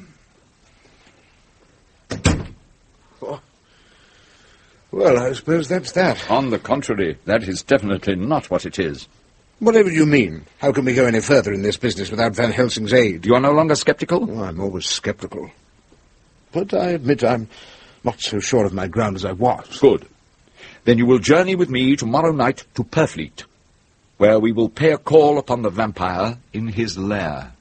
Oh. Well, I suppose that's that. On the contrary, that is definitely not what it is. Whatever you mean. How can we go any further in this business without Van Helsing's aid? You are no longer skeptical? Oh, I'm always skeptical. But I admit I'm not so sure of my ground as I was. Good. Then you will journey with me tomorrow night to Purfleet, where we will pay a call upon the vampire in his lair.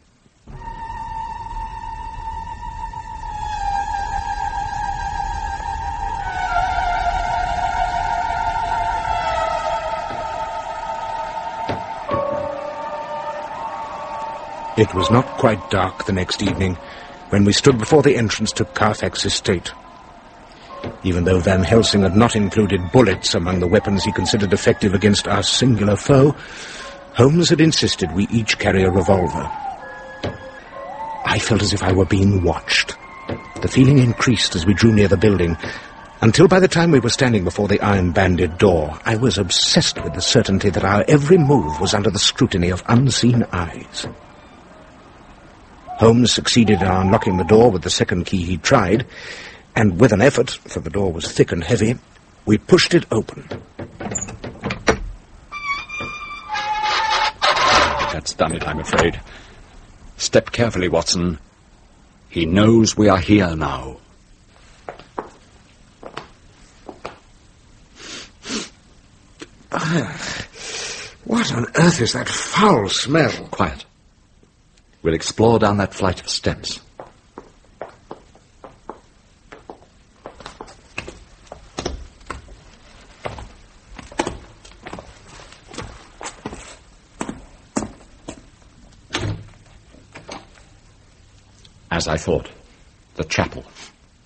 It was not quite dark the next evening when we stood before the entrance to Carfax Estate. Even though Van Helsing had not included bullets among the weapons he considered effective against our singular foe, Holmes had insisted we each carry a revolver. I felt as if I were being watched. The feeling increased as we drew near the building, until by the time we were standing before the iron-banded door, I was obsessed with the certainty that our every move was under the scrutiny of unseen eyes. Holmes succeeded in unlocking the door with the second key he tried, and with an effort, for the door was thick and heavy, we pushed it open. That's done it, I'm afraid. Step carefully, Watson. He knows we are here now. What on earth is that foul smell? Quiet. We'll explore down that flight of steps. As I thought, the chapel.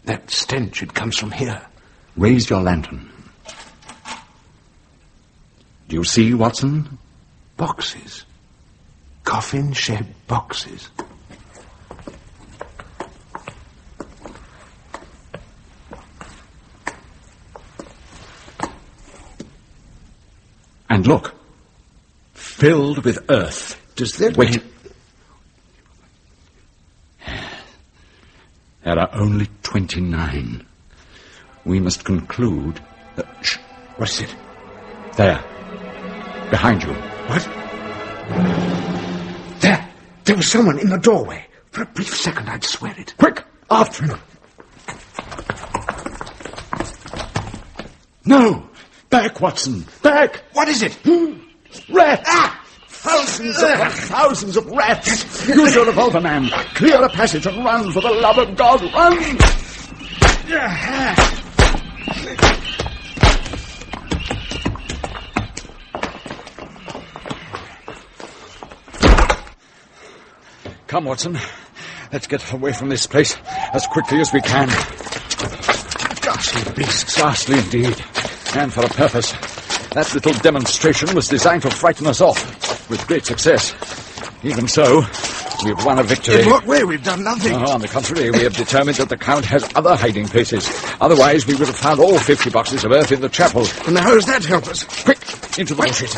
That stench, it comes from here. Raise your lantern. Do you see, Watson? Boxes. Coffin-shaped boxes. And look, filled with earth. Does that Wait. There are only 29. We must conclude that... Shh, What is it? there. Behind you. What? There! There was someone in the doorway. For a brief second, I'd swear it. Quick! After him! No! Back, Watson! Back! What is it? Rats! Ah! Thousands upon thousands of rats! Use your revolver, man! Clear a passage and run for the love of God! Run! Come, Watson. Let's get away from this place as quickly as we can. Ghastly beasts. Ghastly indeed. And for a purpose. That little demonstration was designed to frighten us off, with great success. Even so, we've won a victory. In what way? We've done nothing. Oh, on the contrary, we have determined that the Count has other hiding places. Otherwise, we would have found all 50 boxes of earth in the chapel. And how does that help us? Quick, into the bushes.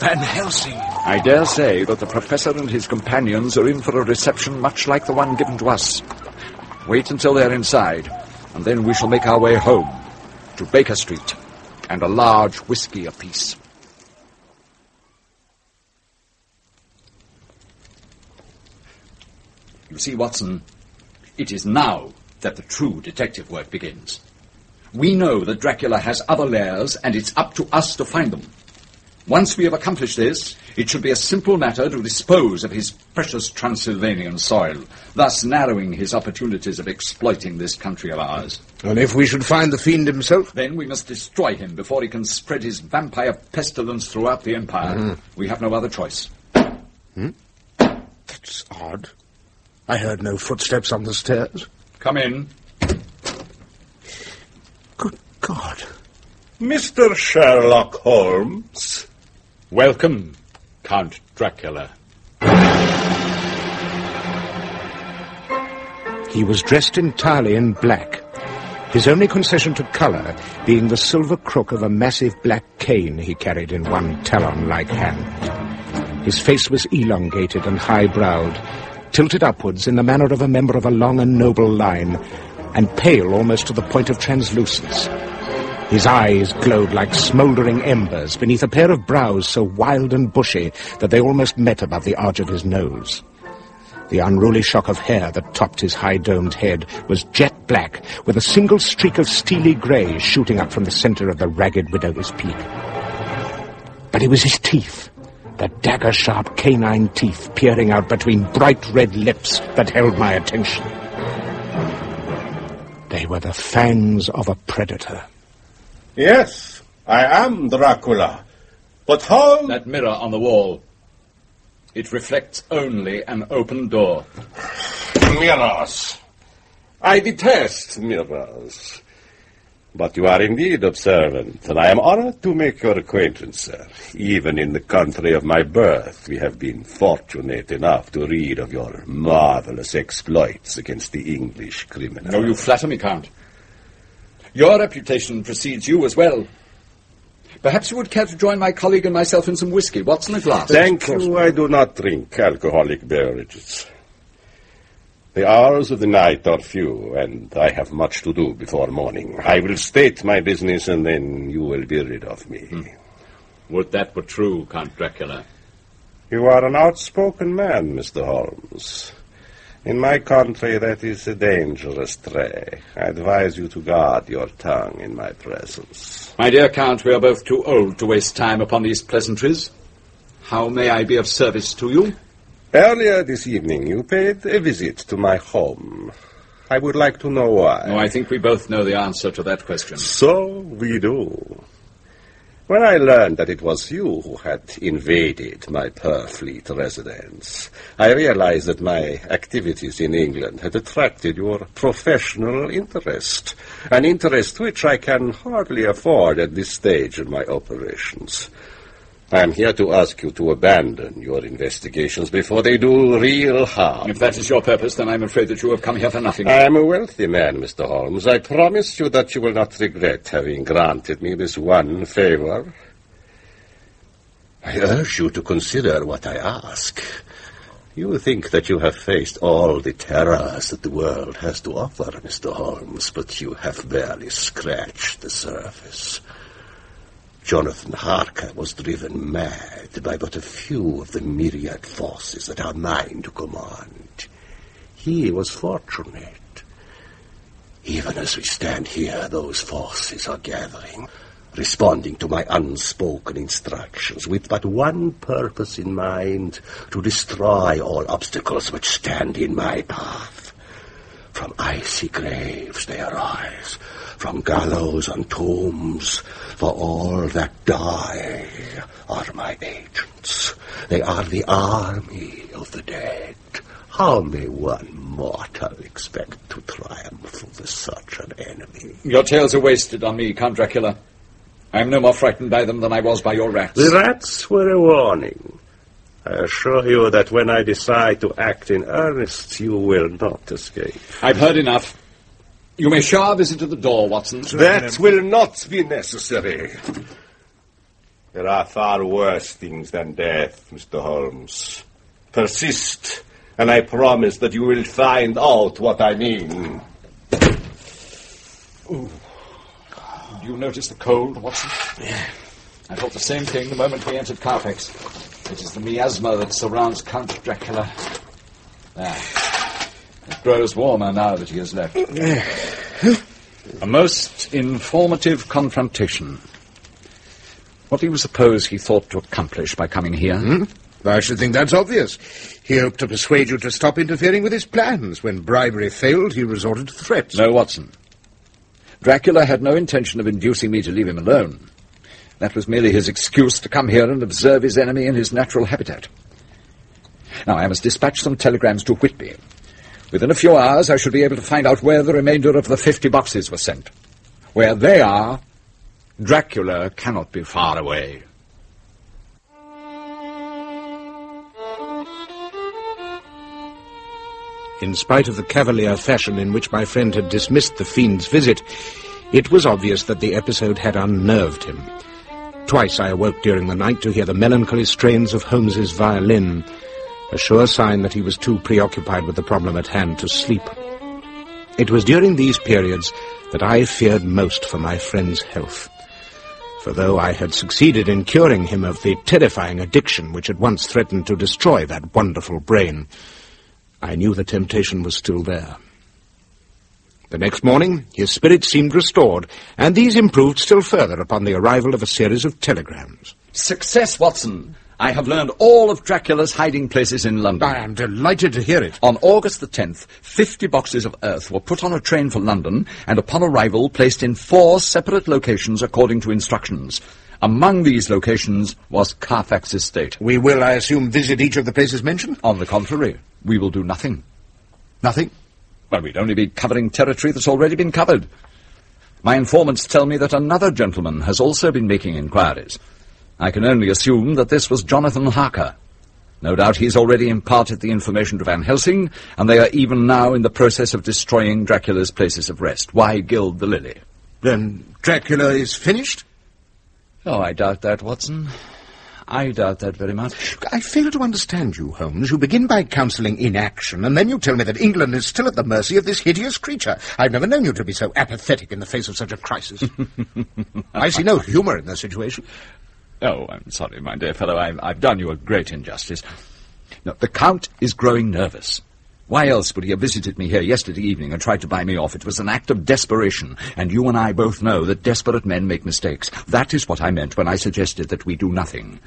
Van Helsing. I dare say that the Professor and his companions are in for a reception much like the one given to us. Wait until they're inside, and then we shall make our way home to Baker Street and a large whiskey apiece. You see, Watson, it is now that the true detective work begins. We know that Dracula has other lairs, and it's up to us to find them. Once we have accomplished this, it should be a simple matter to dispose of his precious Transylvanian soil, thus narrowing his opportunities of exploiting this country of ours. And if we should find the fiend himself? Then we must destroy him before he can spread his vampire pestilence throughout the empire. We have no other choice. Hmm? That's odd. I heard no footsteps on the stairs. Come in. Good God. Mr. Sherlock Holmes. Welcome, Count Dracula. He was dressed entirely in black, his only concession to colour being the silver crook of a massive black cane he carried in one talon-like hand. His face was elongated and high-browed, tilted upwards in the manner of a member of a long and noble line, and pale almost to the point of translucence. His eyes glowed like smouldering embers beneath a pair of brows so wild and bushy that they almost met above the arch of his nose. The unruly shock of hair that topped his high-domed head was jet black, with a single streak of steely grey shooting up from the centre of the ragged widow's peak. But it was his teeth, the dagger-sharp canine teeth peering out between bright red lips that held my attention. They were the fangs of a predator. Yes, I am Dracula. But how... That mirror on the wall. It reflects only an open door. Mirrors. I detest mirrors. But you are indeed observant, and I am honored to make your acquaintance, sir. Even in the country of my birth, we have been fortunate enough to read of your marvelous exploits against the English criminal. No, you flatter me, Count. Your reputation precedes you as well. Perhaps you would care to join my colleague and myself in some whiskey. in a glass. Thank you. I do not drink alcoholic beverages. The hours of the night are few, and I have much to do before morning. I will state my business, and then you will be rid of me. Hmm. Would that were true, Count Dracula. You are an outspoken man, Mr. Holmes. In my country, that is a dangerous trait. I advise you to guard your tongue in my presence. My dear Count, we are both too old to waste time upon these pleasantries. How may I be of service to you? Earlier this evening, you paid a visit to my home. I would like to know why. Oh, I think we both know the answer to that question. So we do. When I learned that it was you who had invaded my Purfleet residence, I realized that my activities in England had attracted your professional interest, an interest which I can hardly afford at this stage in my operations. I am here to ask you to abandon your investigations before they do real harm. If that is your purpose, then I'm afraid that you have come here for nothing. I am a wealthy man, Mr. Holmes. I promise you that you will not regret having granted me this one favor. I urge you to consider what I ask. You think that you have faced all the terrors that the world has to offer, Mr. Holmes, but you have barely scratched the surface. Jonathan Harker was driven mad by but a few of the myriad forces at our mine to command. He was fortunate. Even as we stand here, those forces are gathering, responding to my unspoken instructions with but one purpose in mind, to destroy all obstacles which stand in my path. From icy graves they arise, from gallows and tombs, for all that die are my agents. They are the army of the dead. How may one mortal expect to triumph over such an enemy? Your tales are wasted on me, Count Dracula. I am no more frightened by them than I was by your rats. The rats were a warning. I assure you that when I decide to act in earnest, you will not escape. I've heard enough. You may show our visit to the door, Watson. That will not be necessary. There are far worse things than death, Mr. Holmes. Persist, and I promise that you will find out what I mean. Ooh. Do you notice the cold, Watson? Yeah. I thought the same thing the moment we entered Carfax. It is the miasma that surrounds Count Dracula. There. It grows warmer now that he has left. A most informative confrontation. What do you suppose he thought to accomplish by coming here? Hmm? I should think that's obvious. He hoped to persuade you to stop interfering with his plans. When bribery failed, he resorted to threats. No, Watson. Dracula had no intention of inducing me to leave him alone. That was merely his excuse to come here and observe his enemy in his natural habitat. Now, I must dispatch some telegrams to Whitby. Within a few hours, I should be able to find out where the remainder of the fifty boxes were sent. Where they are, Dracula cannot be far away. In spite of the cavalier fashion in which my friend had dismissed the fiend's visit, it was obvious that the episode had unnerved him. Twice I awoke during the night to hear the melancholy strains of Holmes's violin, a sure sign that he was too preoccupied with the problem at hand to sleep. It was during these periods that I feared most for my friend's health. For though I had succeeded in curing him of the terrifying addiction which had once threatened to destroy that wonderful brain, I knew the temptation was still there. The next morning, his spirits seemed restored, and these improved still further upon the arrival of a series of telegrams. Success, Watson! I have learned all of Dracula's hiding places in London. I am delighted to hear it. On August the 10th, 50 boxes of earth were put on a train for London and upon arrival placed in four separate locations according to instructions. Among these locations was Carfax Estate. We will, I assume, visit each of the places mentioned? On the contrary, we will do nothing. Nothing? Well, we'd only be covering territory that's already been covered. My informants tell me that another gentleman has also been making inquiries. I can only assume that this was Jonathan Harker. No doubt he's already imparted the information to Van Helsing, and they are even now in the process of destroying Dracula's places of rest. Why gild the lily? Then Dracula is finished? Oh, I doubt that, Watson. I doubt that very much. I fail to understand you, Holmes. You begin by counselling inaction, and then you tell me that England is still at the mercy of this hideous creature. I've never known you to be so apathetic in the face of such a crisis. I see no humour in the situation. Oh, I'm sorry, my dear fellow. I've, I've done you a great injustice. No, the Count is growing nervous. Why else would he have visited me here yesterday evening and tried to buy me off? It was an act of desperation, and you and I both know that desperate men make mistakes. That is what I meant when I suggested that we do nothing.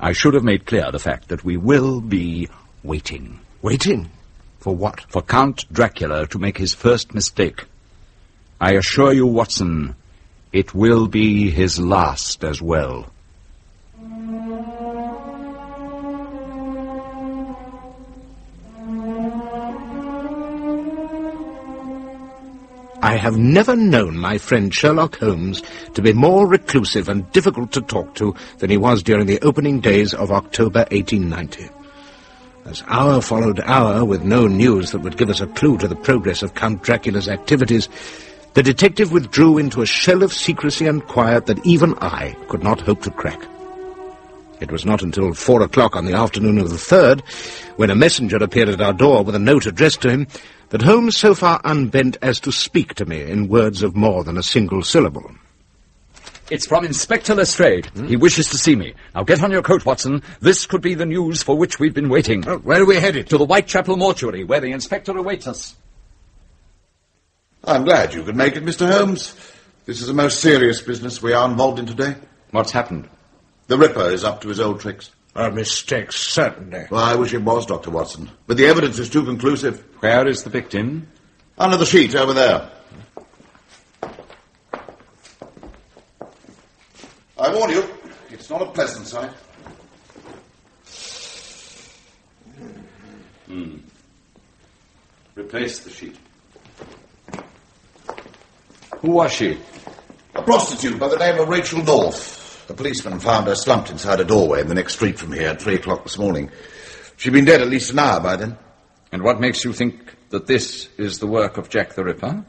I should have made clear the fact that we will be waiting. Waiting? For what? For Count Dracula to make his first mistake. I assure you, Watson, it will be his last as well. I have never known my friend Sherlock Holmes to be more reclusive and difficult to talk to than he was during the opening days of October 1890. As hour followed hour with no news that would give us a clue to the progress of Count Dracula's activities, the detective withdrew into a shell of secrecy and quiet that even I could not hope to crack. It was not until four o'clock on the afternoon of the third, when a messenger appeared at our door with a note addressed to him, that Holmes so far unbent as to speak to me in words of more than a single syllable. It's from Inspector Lestrade. Hmm? He wishes to see me. Now get on your coat, Watson. This could be the news for which we've been waiting. Oh, where are we headed? To the Whitechapel mortuary, where the inspector awaits us. I'm glad you could make it, Mr. Holmes. This is a most serious business we are involved in today. What's happened? The Ripper is up to his old tricks. A mistake, certainly. Well, I wish it was, Dr. Watson. But the evidence is too conclusive. Where is the victim? Under the sheet, over there. I warn you, it's not a pleasant sight. Hmm. Replace the sheet. Who was she? A prostitute by the name of Rachel North. A policeman found her slumped inside a doorway in the next street from here at three o'clock this morning. She'd been dead at least an hour by then. And what makes you think that this is the work of Jack the Ripper?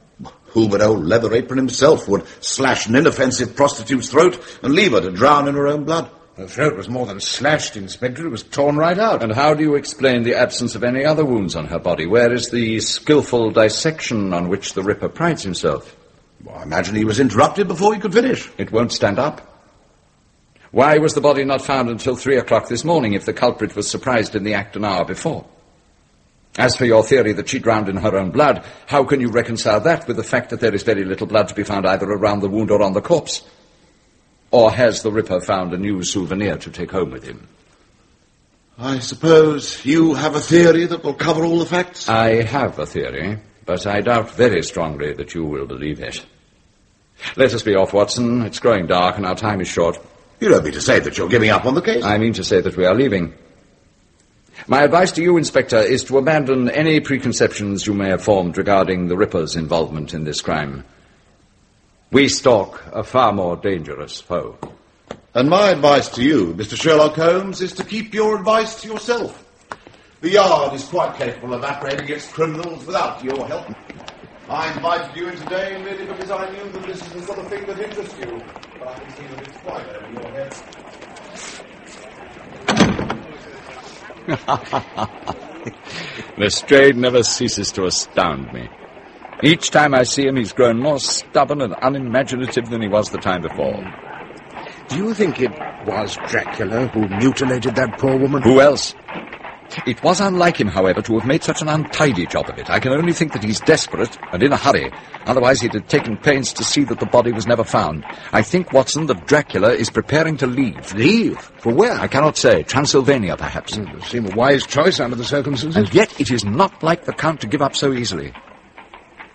Who but old Leather Apron himself would slash an inoffensive prostitute's throat and leave her to drown in her own blood? Her throat was more than slashed, Inspector. It was torn right out. And how do you explain the absence of any other wounds on her body? Where is the skillful dissection on which the Ripper prides himself? Well, I imagine he was interrupted before he could finish. It won't stand up. Why was the body not found until three o'clock this morning if the culprit was surprised in the act an hour before? As for your theory that she drowned in her own blood, how can you reconcile that with the fact that there is very little blood to be found either around the wound or on the corpse? Or has the Ripper found a new souvenir to take home with him? I suppose you have a theory that will cover all the facts? I have a theory, but I doubt very strongly that you will believe it. Let us be off, Watson. It's growing dark and our time is short. You don't mean to say that you're giving up on the case? I mean to say that we are leaving. My advice to you, Inspector, is to abandon any preconceptions you may have formed regarding the Ripper's involvement in this crime. We stalk a far more dangerous foe. And my advice to you, Mr. Sherlock Holmes, is to keep your advice to yourself. The Yard is quite capable of operating against criminals without your help. I invited you in today merely because I knew that this is the sort of thing that interests you. But I can see that it's quite over your head. Lestrade never ceases to astound me. Each time I see him, he's grown more stubborn and unimaginative than he was the time before. Do you think it was Dracula who mutilated that poor woman? Who else? It was unlike him, however, to have made such an untidy job of it. I can only think that he's desperate and in a hurry. Otherwise, he'd have taken pains to see that the body was never found. I think, Watson, that Dracula is preparing to leave. Leave? For where? I cannot say. Transylvania, perhaps. Hmm, it would seem a wise choice under the circumstances. And yet it is not like the Count to give up so easily.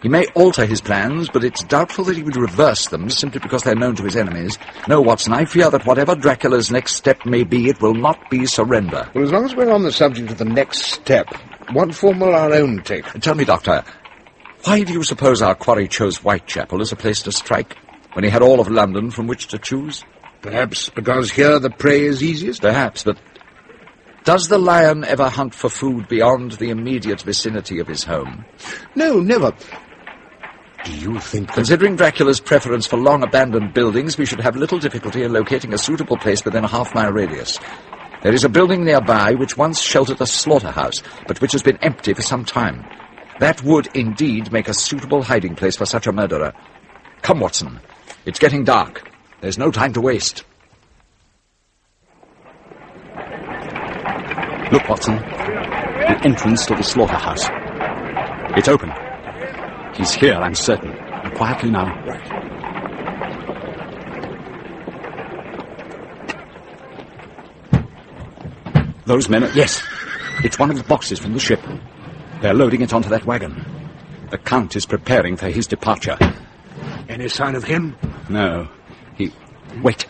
He may alter his plans, but it's doubtful that he would reverse them simply because they're known to his enemies. No, Watson, I fear that whatever Dracula's next step may be, it will not be surrender. Well, as long as we're on the subject of the next step, what form will our own take? Tell me, Doctor, why do you suppose our quarry chose Whitechapel as a place to strike, when he had all of London from which to choose? Perhaps because here the prey is easiest? Perhaps, but does the lion ever hunt for food beyond the immediate vicinity of his home? No, never. Do you think. Considering Dracula's preference for long abandoned buildings, we should have little difficulty in locating a suitable place within a half mile radius. There is a building nearby which once sheltered a slaughterhouse, but which has been empty for some time. That would indeed make a suitable hiding place for such a murderer. Come, Watson. It's getting dark. There's no time to waste. Look, Watson. The entrance to the slaughterhouse. It's open. He's here, I'm certain. And quietly now. Right. Those men are... Yes. It's one of the boxes from the ship. They're loading it onto that wagon. The Count is preparing for his departure. Any sign of him? No. He... Wait.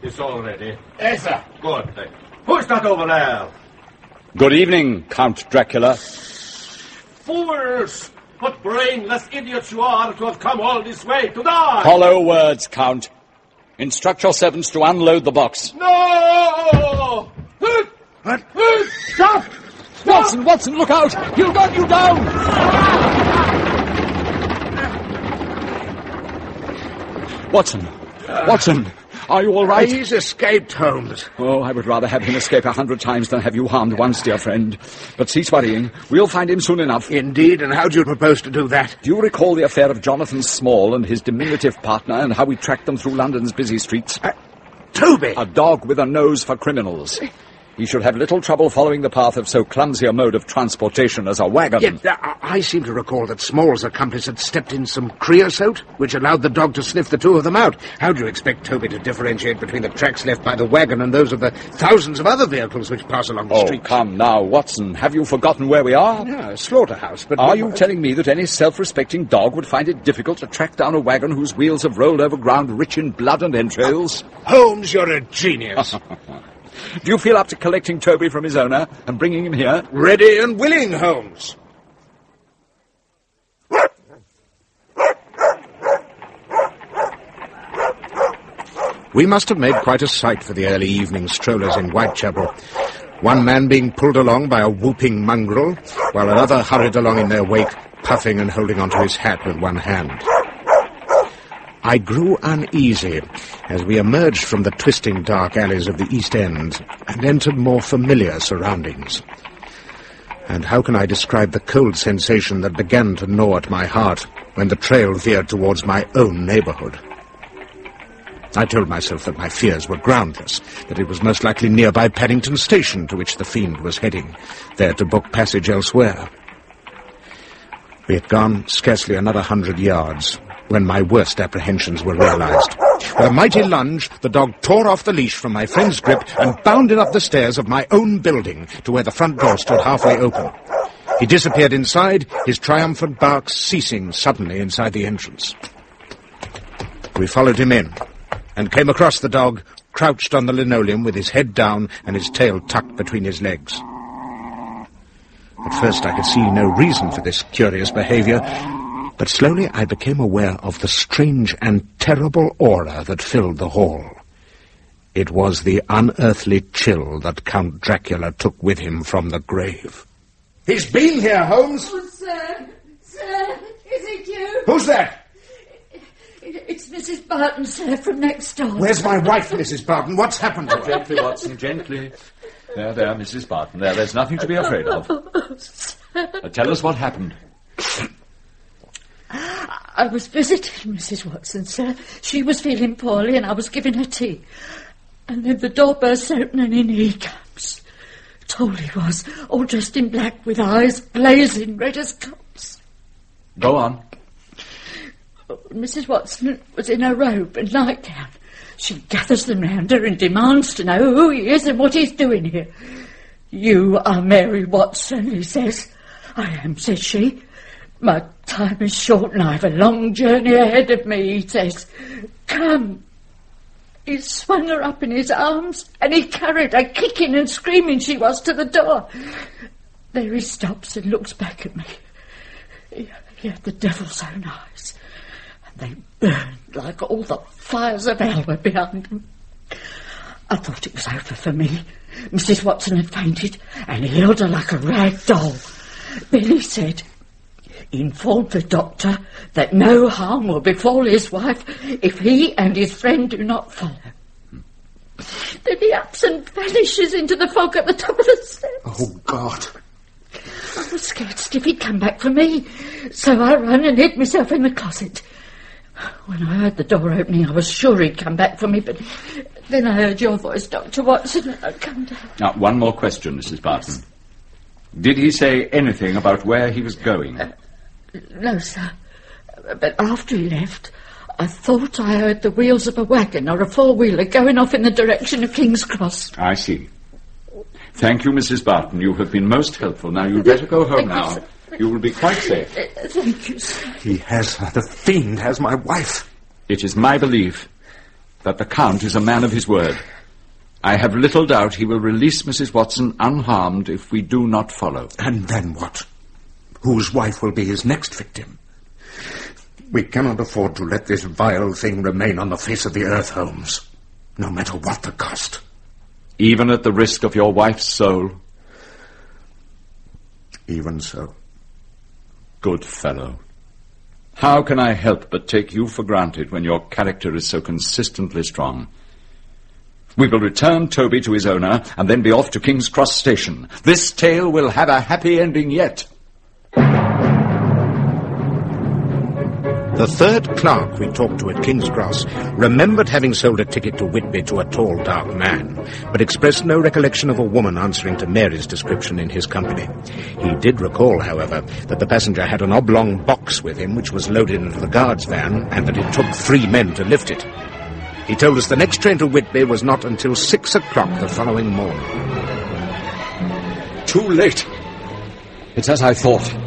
It's all ready. Yes, sir. Good. Who's that over there? Good evening, Count Dracula. Fools! What brainless idiots you are to have come all this way to die! Hollow words, Count. Instruct your servants to unload the box. No! What? Stop! Watson, Watson, look out! He'll gun you down! Watson, Watson, are you all right? He's escaped, Holmes. Oh, I would rather have him escape a hundred times than have you harmed once, dear friend. But cease worrying. We'll find him soon enough. Indeed, and how do you propose to do that? Do you recall the affair of Jonathan Small and his diminutive partner and how we tracked them through London's busy streets? Uh, Toby! A dog with a nose for criminals. He should have little trouble following the path of so clumsy a mode of transportation as a wagon. Yet, uh, I seem to recall that Small's accomplice had stepped in some creosote, which allowed the dog to sniff the two of them out. How do you expect Toby to differentiate between the tracks left by the wagon and those of the thousands of other vehicles which pass along the Oh, street? come now, Watson. Have you forgotten where we are? Yeah, a slaughterhouse, but... Are you telling me that any self-respecting dog would find it difficult to track down a wagon whose wheels have rolled over ground rich in blood and entrails? Holmes, you're a genius. Do you feel up to collecting Toby from his owner and bringing him here? Ready and willing, Holmes. We must have made quite a sight for the early evening strollers in Whitechapel. One man being pulled along by a whooping mongrel, while another hurried along in their wake, puffing and holding onto his hat with one hand. I grew uneasy as we emerged from the twisting dark alleys of the East End and entered more familiar surroundings. And how can I describe the cold sensation that began to gnaw at my heart when the trail veered towards my own neighborhood? I told myself that my fears were groundless, that it was most likely nearby Paddington Station to which the fiend was heading, there to book passage elsewhere. We had gone scarcely another hundred yards when my worst apprehensions were realized. With a mighty lunge, the dog tore off the leash from my friend's grip and bounded up the stairs of my own building to where the front door stood halfway open. He disappeared inside, his triumphant barks ceasing suddenly inside the entrance. We followed him in and came across the dog, crouched on the linoleum with his head down and his tail tucked between his legs. At first I could see no reason for this curious behavior, but slowly I became aware of the strange and terrible aura that filled the hall. It was the unearthly chill that Count Dracula took with him from the grave. He's been here, Holmes. Oh, sir, sir, is it you? Who's that? It's Mrs. Barton, sir, from next door. Where's my wife, Mrs. Barton? What's happened to her? Gently, Watson, gently. There, there, Mrs. Barton. There, there's nothing to be afraid of. Uh, tell us what happened. I was visiting Mrs. Watson, sir. She was feeling poorly and I was giving her tea. And then the door bursts open and in he comes. Tall he was, all dressed in black with eyes blazing red as coals. Go on. Mrs. Watson was in her robe and nightgown. She gathers them round her and demands to know who he is and what he's doing here. You are Mary Watson, he says. I am, says she. My time is short and I've a long journey ahead of me, he says. Come. He swung her up in his arms and he carried her, kicking and screaming she was, to the door. There he stops and looks back at me. He, he had the devil's own eyes. And they burned like all the fires of hell were behind him. I thought it was over for me. Mrs. Watson had fainted, and he held her like a rag doll. Billy said, Inform the doctor that no harm will befall his wife if he and his friend do not follow. Then he ups and vanishes into the fog at the top of the steps. Oh, God. I was scared stiff he'd come back for me, so I ran and hid myself in the closet. When I heard the door opening, I was sure he'd come back for me, but then I heard your voice, Dr. Watson, and I'd come down. Now, one more question, Mrs. Barton. Did he say anything about where he was going? Uh, no, sir. But after he left, I thought I heard the wheels of a wagon or a four-wheeler going off in the direction of King's Cross. I see. Thank you, Mrs. Barton. You have been most helpful. Now, you'd better go home now. You will be quite safe. Uh, Thank you, sir. He has her. The fiend has my wife. It is my belief that the Count is a man of his word. I have little doubt he will release Mrs. Watson unharmed if we do not follow. And then what? Whose wife will be his next victim? We cannot afford to let this vile thing remain on the face of the earth, Holmes. No matter what the cost. Even at the risk of your wife's soul? Even so. Good fellow. How can I help but take you for granted when your character is so consistently strong? We will return Toby to his owner and then be off to King's Cross Station. This tale will have a happy ending yet. The third clerk we talked to at King's Cross remembered having sold a ticket to Whitby to a tall, dark man, but expressed no recollection of a woman answering to Mary's description in his company. He did recall, however, that the passenger had an oblong box with him which was loaded into the guard's van, and that it took three men to lift it. He told us the next train to Whitby was not until six o'clock the following morning. Too late. It's as I thought.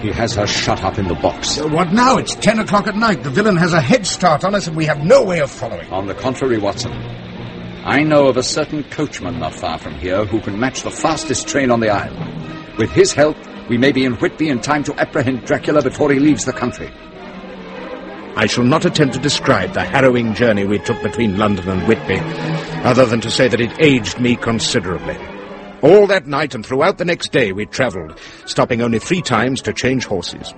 He has her shut up in the box. Uh, what now? It's ten o'clock at night. The villain has a head start on us, and we have no way of following. On the contrary, Watson. I know of a certain coachman not far from here who can match the fastest train on the Isle. With his help, we may be in Whitby in time to apprehend Dracula before he leaves the country. I shall not attempt to describe the harrowing journey we took between London and Whitby, other than to say that it aged me considerably. All that night and throughout the next day we travelled, stopping only three times to change horses.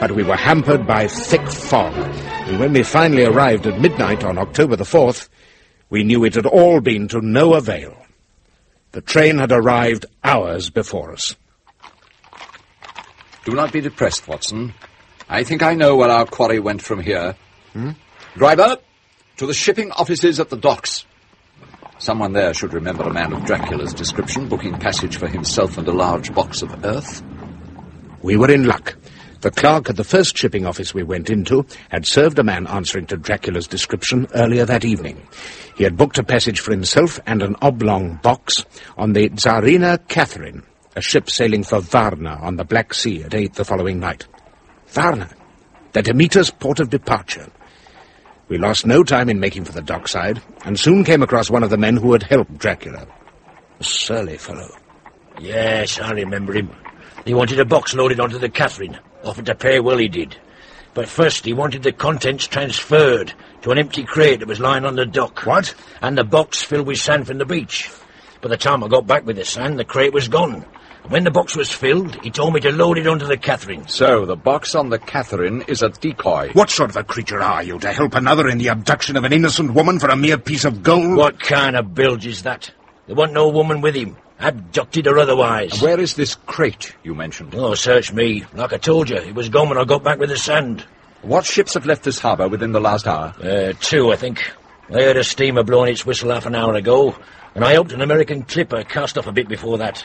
But we were hampered by thick fog, and when we finally arrived at midnight on October the 4th, we knew it had all been to no avail. The train had arrived hours before us. Do not be depressed, Watson. I think I know where our quarry went from here. Hmm? Driver, to the shipping offices at the docks. Someone there should remember a man of Dracula's description, booking passage for himself and a large box of earth. We were in luck. The clerk at the first shipping office we went into had served a man answering to Dracula's description earlier that evening. He had booked a passage for himself and an oblong box on the Tsarina Catherine, a ship sailing for Varna on the Black Sea at eight the following night. Varna, the Demeter's port of departure. We lost no time in making for the dockside, and soon came across one of the men who had helped Dracula. A surly fellow. Yes, I remember him. He wanted a box loaded onto the Catherine. Offered to pay well, he did. But first he wanted the contents transferred to an empty crate that was lying on the dock. What? And the box filled with sand from the beach. By the time I got back with the sand, the crate was gone. And when the box was filled, he told me to load it onto the Catherine. So, the box on the Catherine is a decoy. What sort of a creature are you to help another in the abduction of an innocent woman for a mere piece of gold? What kind of bilge is that? There wasn't no woman with him. Abducted or otherwise. And where is this crate you mentioned? Oh, search me. Like I told you, it was gone when I got back with the sand. What ships have left this harbour within the last hour? Uh, two, I think. I heard a steamer blowing its whistle half an hour ago, and I hoped an American clipper cast off a bit before that.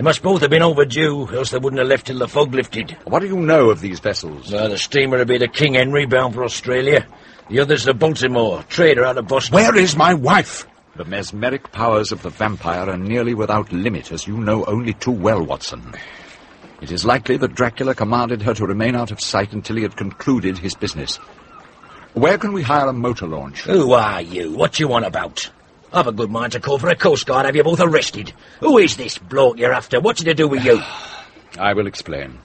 They must both have been overdue, else they wouldn't have left till the fog lifted. What do you know of these vessels? The steamer would be the King Henry, bound for Australia. The other's the Baltimore, trader out of Boston. Where is my wife? The mesmeric powers of the vampire are nearly without limit, as you know only too well, Watson. It is likely that Dracula commanded her to remain out of sight until he had concluded his business. Where can we hire a motor launch? Who are you? What you want about? I've a good mind to call for a Coast Guard, have you both arrested. Who is this bloke you're after? What's it to do with you? I will explain.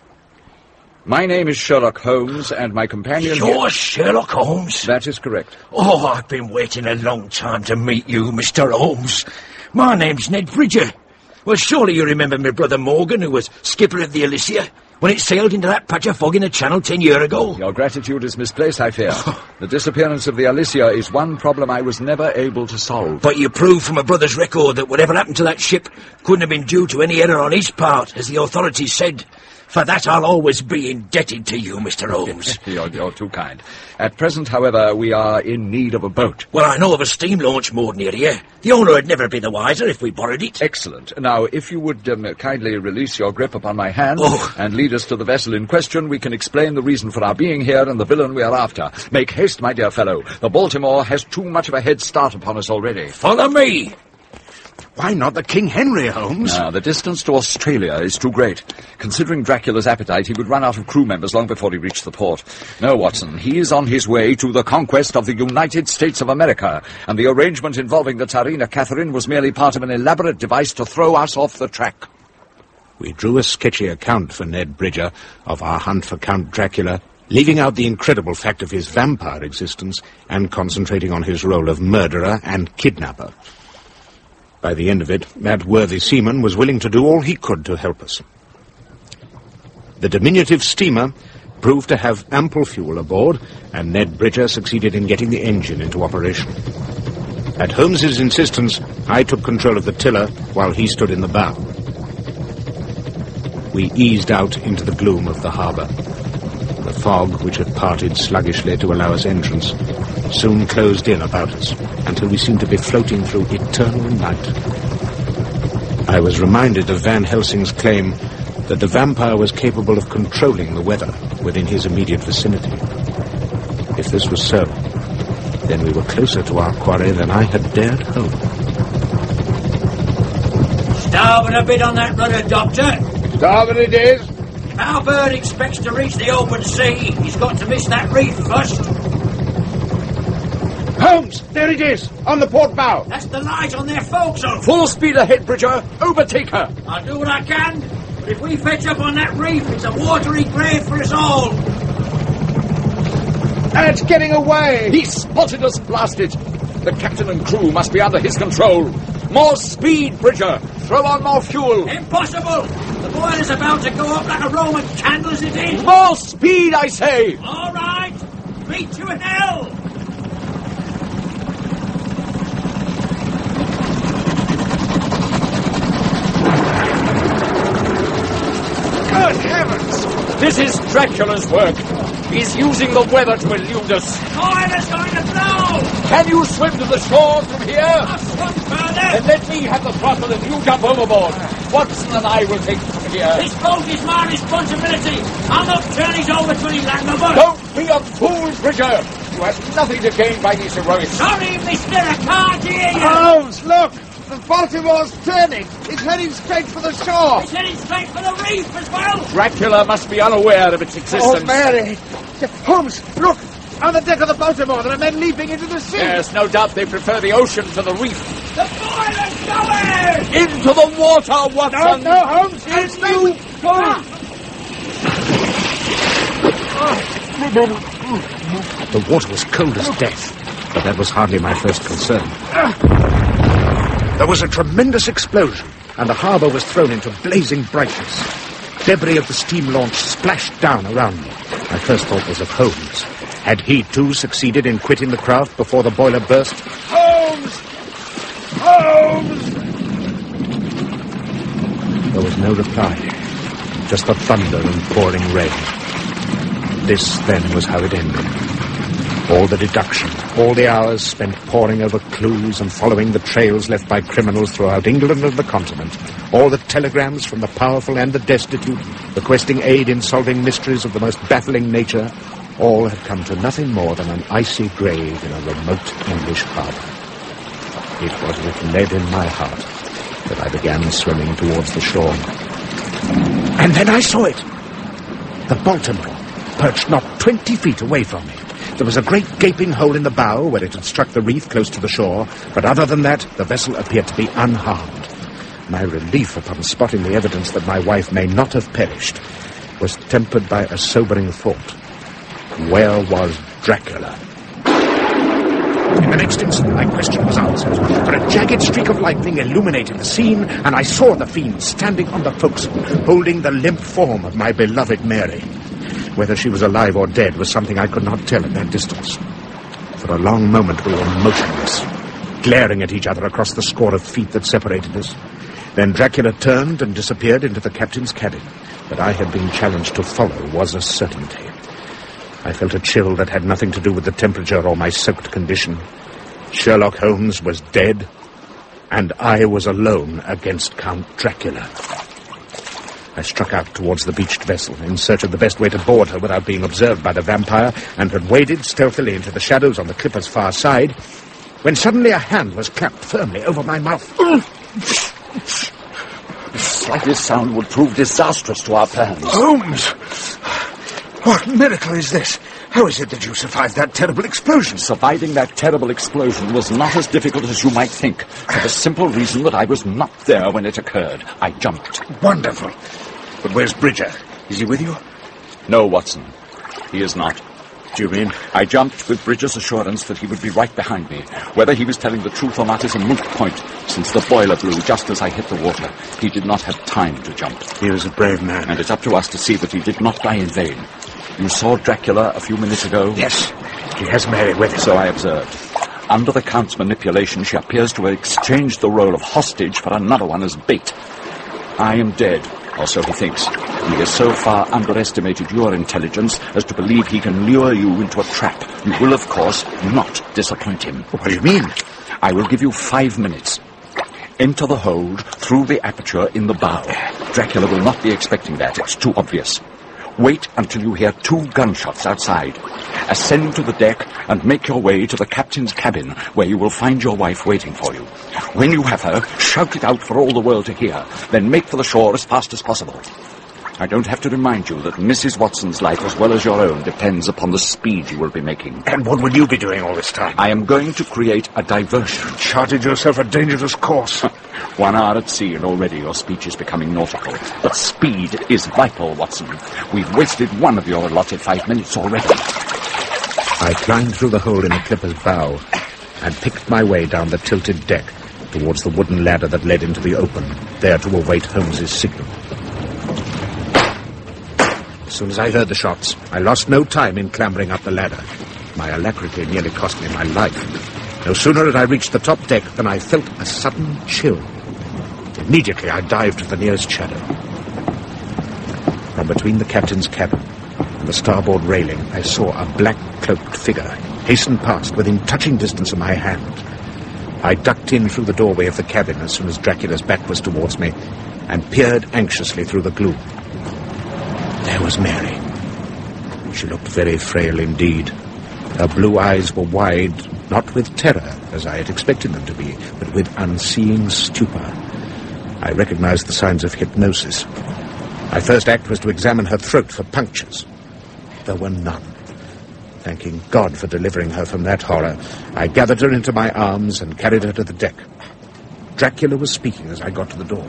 My name is Sherlock Holmes, and my companion... You're here- Sherlock Holmes? That is correct. Oh, I've been waiting a long time to meet you, Mr. Holmes. My name's Ned Bridger. Well, surely you remember my brother Morgan, who was skipper of the Alicia, when it sailed into that patch of fog in the channel ten year ago. Your gratitude is misplaced, I fear. the disappearance of the Alicia is one problem I was never able to solve. But you prove from a brother's record that whatever happened to that ship couldn't have been due to any error on his part, as the authorities said. For that I'll always be indebted to you, Mr. Holmes. you're, you're too kind. At present, however, we are in need of a boat. well, I know of a steam launch moored near here. The owner would never be the wiser if we borrowed it. Excellent. Now, if you would um, kindly release your grip upon my hand Oh. and lead us to the vessel in question, we can explain the reason for our being here and the villain we are after. Make haste, my dear fellow. The Baltimore has too much of a head start upon us already. Follow me. Why not the King Henry, Holmes? Now, the distance to Australia is too great. Considering Dracula's appetite, he would run out of crew members long before he reached the port. No, Watson, he is on his way to the conquest of the United States of America, and the arrangement involving the Tsarina Catherine was merely part of an elaborate device to throw us off the track. We drew a sketchy account for Ned Bridger of our hunt for Count Dracula, leaving out the incredible fact of his vampire existence and concentrating on his role of murderer and kidnapper. By the end of it, that worthy seaman was willing to do all he could to help us. The diminutive steamer proved to have ample fuel aboard, and Ned Bridger succeeded in getting the engine into operation. At Holmes's insistence, I took control of the tiller while he stood in the bow. We eased out into the gloom of the harbour. The fog, which had parted sluggishly to allow us entrance, soon closed in about us until we seemed to be floating through eternal night. I was reminded of Van Helsing's claim that the vampire was capable of controlling the weather within his immediate vicinity. If this was so, then we were closer to our quarry than I had dared hope. Starboard a bit on that rudder, Doctor. Starboard it is. Our bird expects to reach the open sea. He's got to miss that reef first. Holmes, there it is, on the port bow. That's the light on their forecastle. Full speed ahead, Bridger. Overtake her. I'll do what I can, but if we fetch up on that reef, it's a watery grave for us all. And it's getting away! He spotted us, blasted! The captain and crew must be under his control. More speed, Bridger! Throw on more fuel! Impossible! The boiler's about to go up like a Roman candle as it is. More speed, I say! All right! Meet you in hell! Good heavens! This is Dracula's work. He's using the weather to elude us. Boiler's going to blow! Can you swim to the shore from here? I'll swim further! Then let me have the throttle and you jump overboard. Watson and I will take here. This boat is my responsibility. I'll not turn it over to any landlubber. Don't be a fool, Bridger. You have nothing to gain by these heroics. Sorry, mister, I can't hear you. Holmes, look! The Baltimore's turning. It's heading straight for the shore. It's heading straight for the reef as well. Dracula must be unaware of its oh, existence. Oh, Mary! Holmes, look! On the deck of the Baltimore, there are men leaping into the sea. Yes, no doubt they prefer the ocean to the reef. The boiler's going! Into the water, Watson! No, no, Holmes! It's you! The water was cold as death, but that was hardly my first concern. There was a tremendous explosion, and the harbour was thrown into blazing brightness. Debris of the steam launch splashed down around me. My first thought was of Holmes. Had he, too, succeeded in quitting the craft before the boiler burst? Holmes! Holmes! There was no reply, just the thunder and pouring rain. This, then, was how it ended. All the deduction, all the hours spent poring over clues and following the trails left by criminals throughout England and the continent, all the telegrams from the powerful and the destitute, requesting aid in solving mysteries of the most baffling nature, all had come to nothing more than an icy grave in a remote English harbour. It was with lead in my heart that I began swimming towards the shore. And then I saw it! The Baltimore, perched not twenty feet away from me. There was a great gaping hole in the bow where it had struck the reef close to the shore, but other than that, the vessel appeared to be unharmed. My relief upon spotting the evidence that my wife may not have perished was tempered by a sobering thought. Where was Dracula? In the next instant, my question was answered, for a jagged streak of lightning illuminated the scene, and I saw the fiend standing on the forecastle, holding the limp form of my beloved Mary. Whether she was alive or dead was something I could not tell at that distance. For a long moment we were motionless, glaring at each other across the score of feet that separated us. Then Dracula turned and disappeared into the captain's cabin. That I had been challenged to follow was a certainty. I felt a chill that had nothing to do with the temperature or my soaked condition. Sherlock Holmes was dead, and I was alone against Count Dracula. I struck out towards the beached vessel in search of the best way to board her without being observed by the vampire, and had waded stealthily into the shadows on the clipper's far side, when suddenly a hand was clapped firmly over my mouth. The slightest sound would prove disastrous to our plans. Holmes! What miracle is this? How is it that you survived that terrible explosion? Surviving that terrible explosion was not as difficult as you might think, for the simple reason that I was not there when it occurred. I jumped. Wonderful. But where's Bridger? Is he with you? No, Watson. He is not. Do you mean? I jumped with Bridger's assurance that he would be right behind me. Whether he was telling the truth or not is a moot point, since the boiler blew just as I hit the water. He did not have time to jump. He was a brave man. And it's up to us to see that he did not die in vain. You saw Dracula a few minutes ago? Yes. He has Mary with him. So I observed. Under the Count's manipulation, she appears to have exchanged the role of hostage for another one as bait. I am dead, or so he thinks. He has so far underestimated your intelligence as to believe he can lure you into a trap. You will, of course, not disappoint him. What do you mean? I will give you five minutes. Enter the hold through the aperture in the bow. Dracula will not be expecting that. It's too obvious. Wait until you hear two gunshots outside. Ascend to the deck and make your way to the captain's cabin, where you will find your wife waiting for you. When you have her, shout it out for all the world to hear. Then make for the shore as fast as possible. I don't have to remind you that Mrs. Watson's life, as well as your own, depends upon the speed you will be making. And what will you be doing all this time? I am going to create a diversion. Charted yourself a dangerous course. One hour at sea, and already your speech is becoming nautical. But speed is vital, Watson. We've wasted one of your allotted five minutes already. I climbed through the hole in the clipper's bow and picked my way down the tilted deck towards the wooden ladder that led into the open, there to await Holmes's signal. As soon as I heard the shots, I lost no time in clambering up the ladder. My alacrity nearly cost me my life. No sooner had I reached the top deck than I felt a sudden chill. Immediately I dived to the nearest shadow. From between the captain's cabin and the starboard railing, I saw a black cloaked figure hasten past within touching distance of my hand. I ducked in through the doorway of the cabin as soon as Dracula's back was towards me and peered anxiously through the gloom. There was Mary. She looked very frail indeed. Her blue eyes were wide, not with terror, as I had expected them to be, but with unseeing stupor. I recognized the signs of hypnosis. My first act was to examine her throat for punctures. There were none. Thanking God for delivering her from that horror, I gathered her into my arms and carried her to the deck. Dracula was speaking as I got to the door.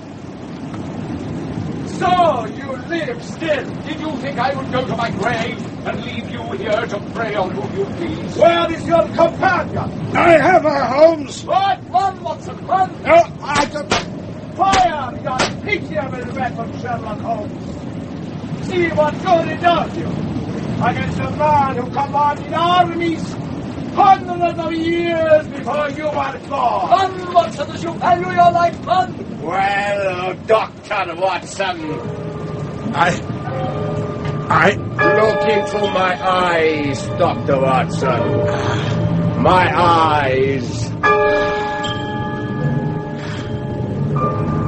So, you live still. Did you think I would go to my grave and leave you here to prey on whom you please? Where is your companion? I have her, Holmes. What? Run, Watson, run! No, I don't... Fire your pitiable weapon, Sherlock Holmes. See what good it does you against a man who commanded armies hundreds of years before you were born. Run, Watson, as you value your life, run! Well, Dr. Watson. I. I. Look into my eyes, Dr. Watson. My eyes.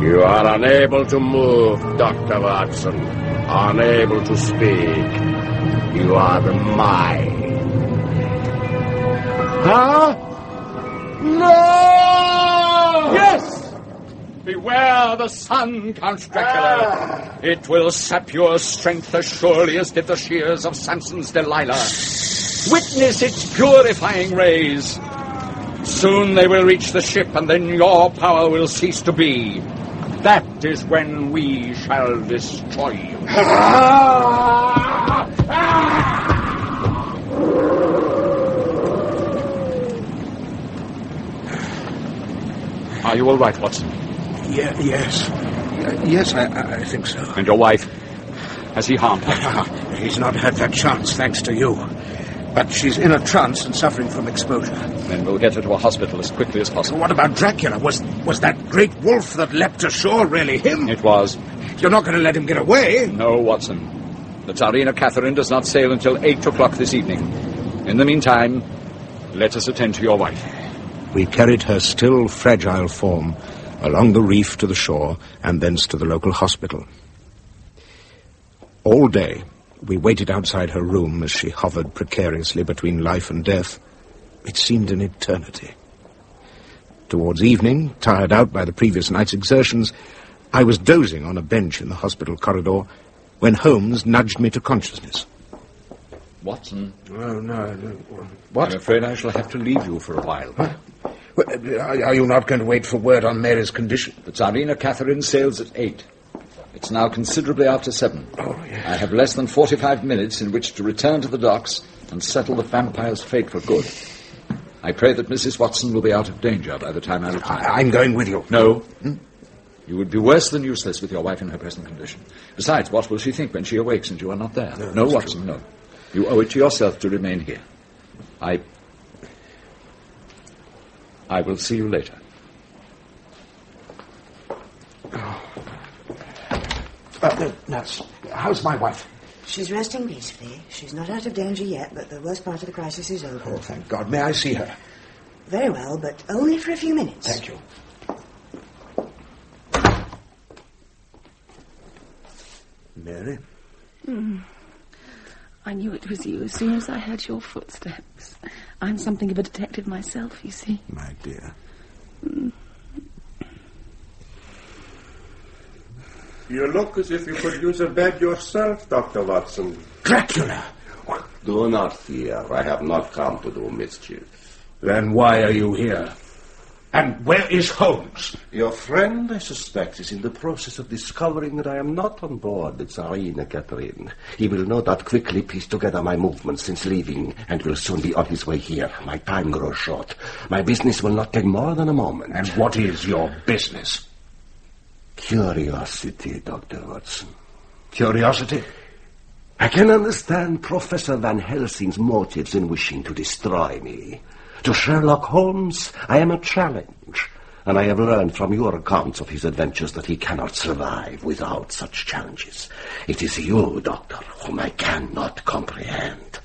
You are unable to move, Dr. Watson. Unable to speak. You are mine. Huh? No! Yes! Beware the sun, Count Dracula. Ah. It will sap your strength as surely as did the shears of Samson's Delilah. Witness its purifying rays. Soon they will reach the ship, and then your power will cease to be. That is when we shall destroy you. Are you all right, Watson? Yeah, yes. Yes, I, I think so. And your wife? Has he harmed her? He's not had that chance, thanks to you. But she's in a trance and suffering from exposure. Then we'll get her to a hospital as quickly as possible. What about Dracula? Was was that great wolf that leapt ashore really him? It was. You're not going to let him get away? No, Watson. The Tsarina Catherine does not sail until 8 o'clock this evening. In the meantime, let us attend to your wife. We carried her still fragile form along the reef to the shore and thence to the local hospital. All day, we waited outside her room as she hovered precariously between life and death. It seemed an eternity. Towards evening, tired out by the previous night's exertions, I was dozing on a bench in the hospital corridor when Holmes nudged me to consciousness. Watson. Oh, no. no. What? I'm afraid I shall have to leave you for a while. Huh? Are you not going to wait for word on Mary's condition? The Tsarina Catherine sails at eight. It's now considerably after seven. Oh, yes. I have less than 45 minutes in which to return to the docks and settle the vampire's fate for good. I pray that Mrs. Watson will be out of danger by the time I return. I, am going with you. No. Hmm? You would be worse than useless with your wife in her present condition. Besides, what will she think when she awakes and you are not there? No, no Watson, true. no. You owe it to yourself to remain here. I. I will see you later. Oh. Uh, nurse, how's my wife? She's resting peacefully. She's not out of danger yet, but the worst part of the crisis is over. Oh, thank God. May I see her? Very well, but only for a few minutes. Thank you. Mary? Mm. I knew it was you as soon as I heard your footsteps. I'm something of a detective myself, you see. My dear. Mm. You look as if you could use a bed yourself, Dr. Watson. Dracula! Do not fear. I have not come to do mischief. Then why are you here? And where is Holmes? Your friend, I suspect, is in the process of discovering that I am not on board the Tsarina Catherine. He will no doubt quickly piece together my movements since leaving, and will soon be on his way here. My time grows short. My business will not take more than a moment. And what is your business? Curiosity, Dr. Watson. Curiosity? I can understand Professor Van Helsing's motives in wishing to destroy me. To Sherlock Holmes, I am a challenge, and I have learned from your accounts of his adventures that he cannot survive without such challenges. It is you, Doctor, whom I cannot comprehend.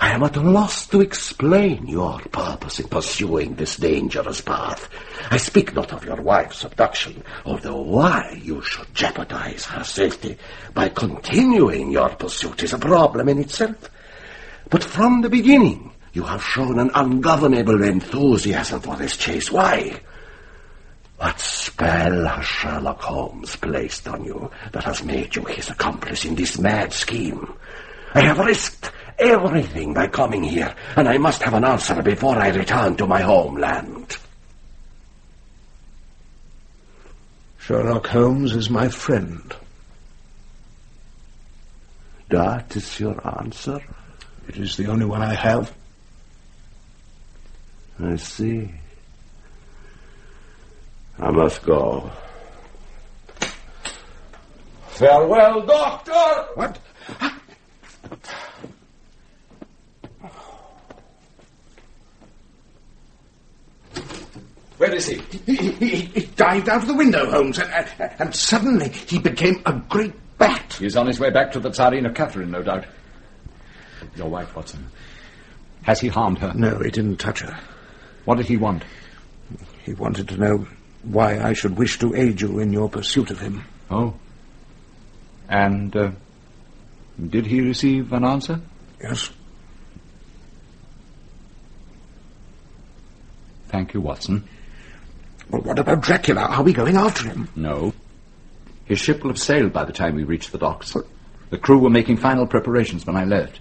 I am at a loss to explain your purpose in pursuing this dangerous path. I speak not of your wife's abduction, although why you should jeopardize her safety by continuing your pursuit is a problem in itself. But from the beginning, you have shown an ungovernable enthusiasm for this chase. Why? What spell has Sherlock Holmes placed on you that has made you his accomplice in this mad scheme? I have risked everything by coming here, and I must have an answer before I return to my homeland. Sherlock Holmes is my friend. That is your answer? It is the only one I have. I see. I must go. Farewell, Doctor! What? Where is he? He, he, he dived out of the window, Holmes, and, and, and suddenly he became a great bat. He's on his way back to the Tsarina Catherine, no doubt. Your wife, Watson. Has he harmed her? No, he didn't touch her. What did he want? He wanted to know why I should wish to aid you in your pursuit of him. Oh. And uh, did he receive an answer? Yes. Thank you, Watson. Well, what about Dracula? Are we going after him? No. His ship will have sailed by the time we reach the docks. The crew were making final preparations when I left.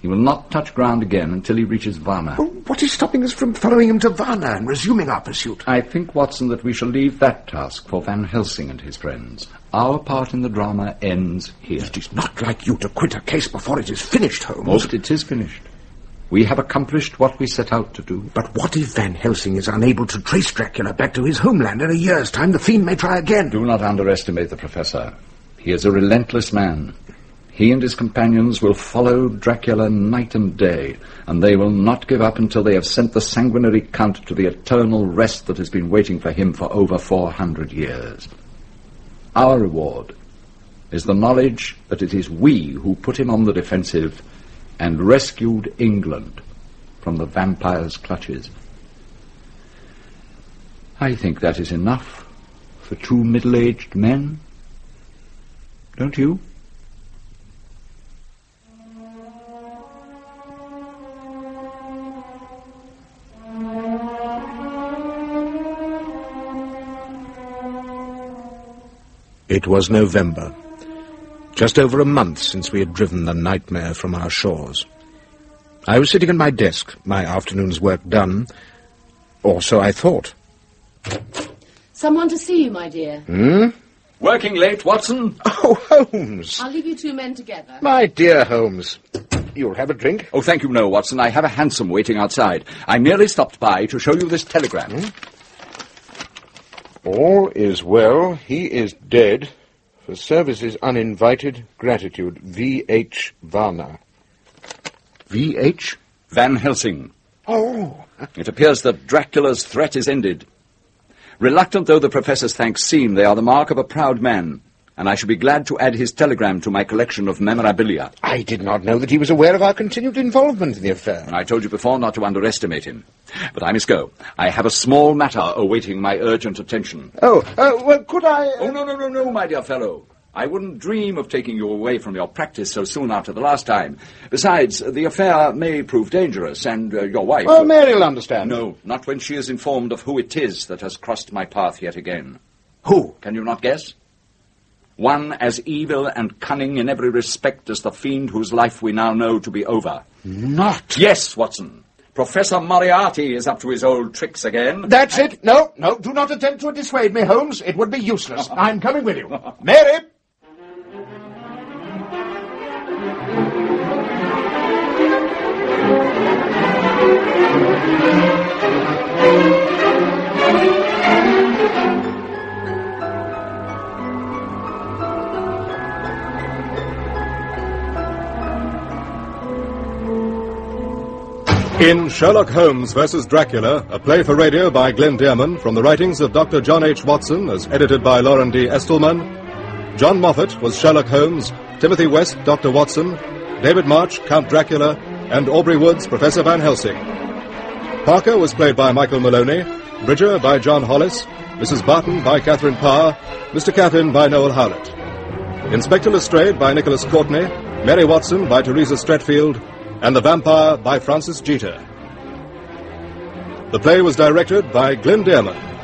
He will not touch ground again until he reaches Varna. Well, what is stopping us from following him to Varna and resuming our pursuit? I think, Watson, that we shall leave that task for Van Helsing and his friends. Our part in the drama ends here. It is not like you to quit a case before it is finished, Holmes. Oh, but it is finished. We have accomplished what we set out to do. But what if Van Helsing is unable to trace Dracula back to his homeland in a year's time? The fiend may try again. Do not underestimate the Professor. He is a relentless man. He and his companions will follow Dracula night and day, and they will not give up until they have sent the sanguinary Count to the eternal rest that has been waiting for him for over four hundred years. Our reward is the knowledge that it is we who put him on the defensive and rescued England from the vampire's clutches. I think that is enough for two middle-aged men. Don't you? It was November. Just over a month since we had driven the nightmare from our shores. I was sitting at my desk, my afternoon's work done, or so I thought. Someone to see you, my dear. Hmm? Working late, Watson? Oh, Holmes! I'll leave you two men together. My dear Holmes, you'll have a drink? Oh, thank you, no, Watson. I have a hansom waiting outside. I merely stopped by to show you this telegram. Hmm? All is well. He is dead. For services uninvited, gratitude. V.H. Varna. V.H.? Van Helsing. Oh! It appears that Dracula's threat is ended. Reluctant though the professor's thanks seem, they are the mark of a proud man, and I shall be glad to add his telegram to my collection of memorabilia. I did not know that he was aware of our continued involvement in the affair. I told you before not to underestimate him. But I must go. I have a small matter awaiting my urgent attention. Oh, uh, well, could I... Uh... Oh, no, no, no, no, my dear fellow. I wouldn't dream of taking you away from your practice so soon after the last time. Besides, the affair may prove dangerous, and uh, your wife... Oh, Mary'll understand. No, not when she is informed of who it is that has crossed my path yet again. Who? Can you not guess? One as evil and cunning in every respect as the fiend whose life we now know to be over. Not? Yes, Watson. Professor Moriarty is up to his old tricks again. That's it. No, no, do not attempt to dissuade me, Holmes. It would be useless. I'm coming with you. Mary! In Sherlock Holmes vs. Dracula, a play for radio by Glyn Dearman from the writings of Dr. John H. Watson as edited by Loren D. Estleman, John Moffatt was Sherlock Holmes, Timothy West, Dr. Watson, David March, Count Dracula, and Aubrey Woods, Professor Van Helsing. Parker was played by Michael Maloney, Bridger by John Hollis, Mrs. Barton by Catherine Parr, Mr. Caffyn by Noel Howlett. Inspector Lestrade by Nicholas Courtney, Mary Watson by Teresa Stretfield, and The Vampire by Francis Jeter. The play was directed by Glyn Dearman.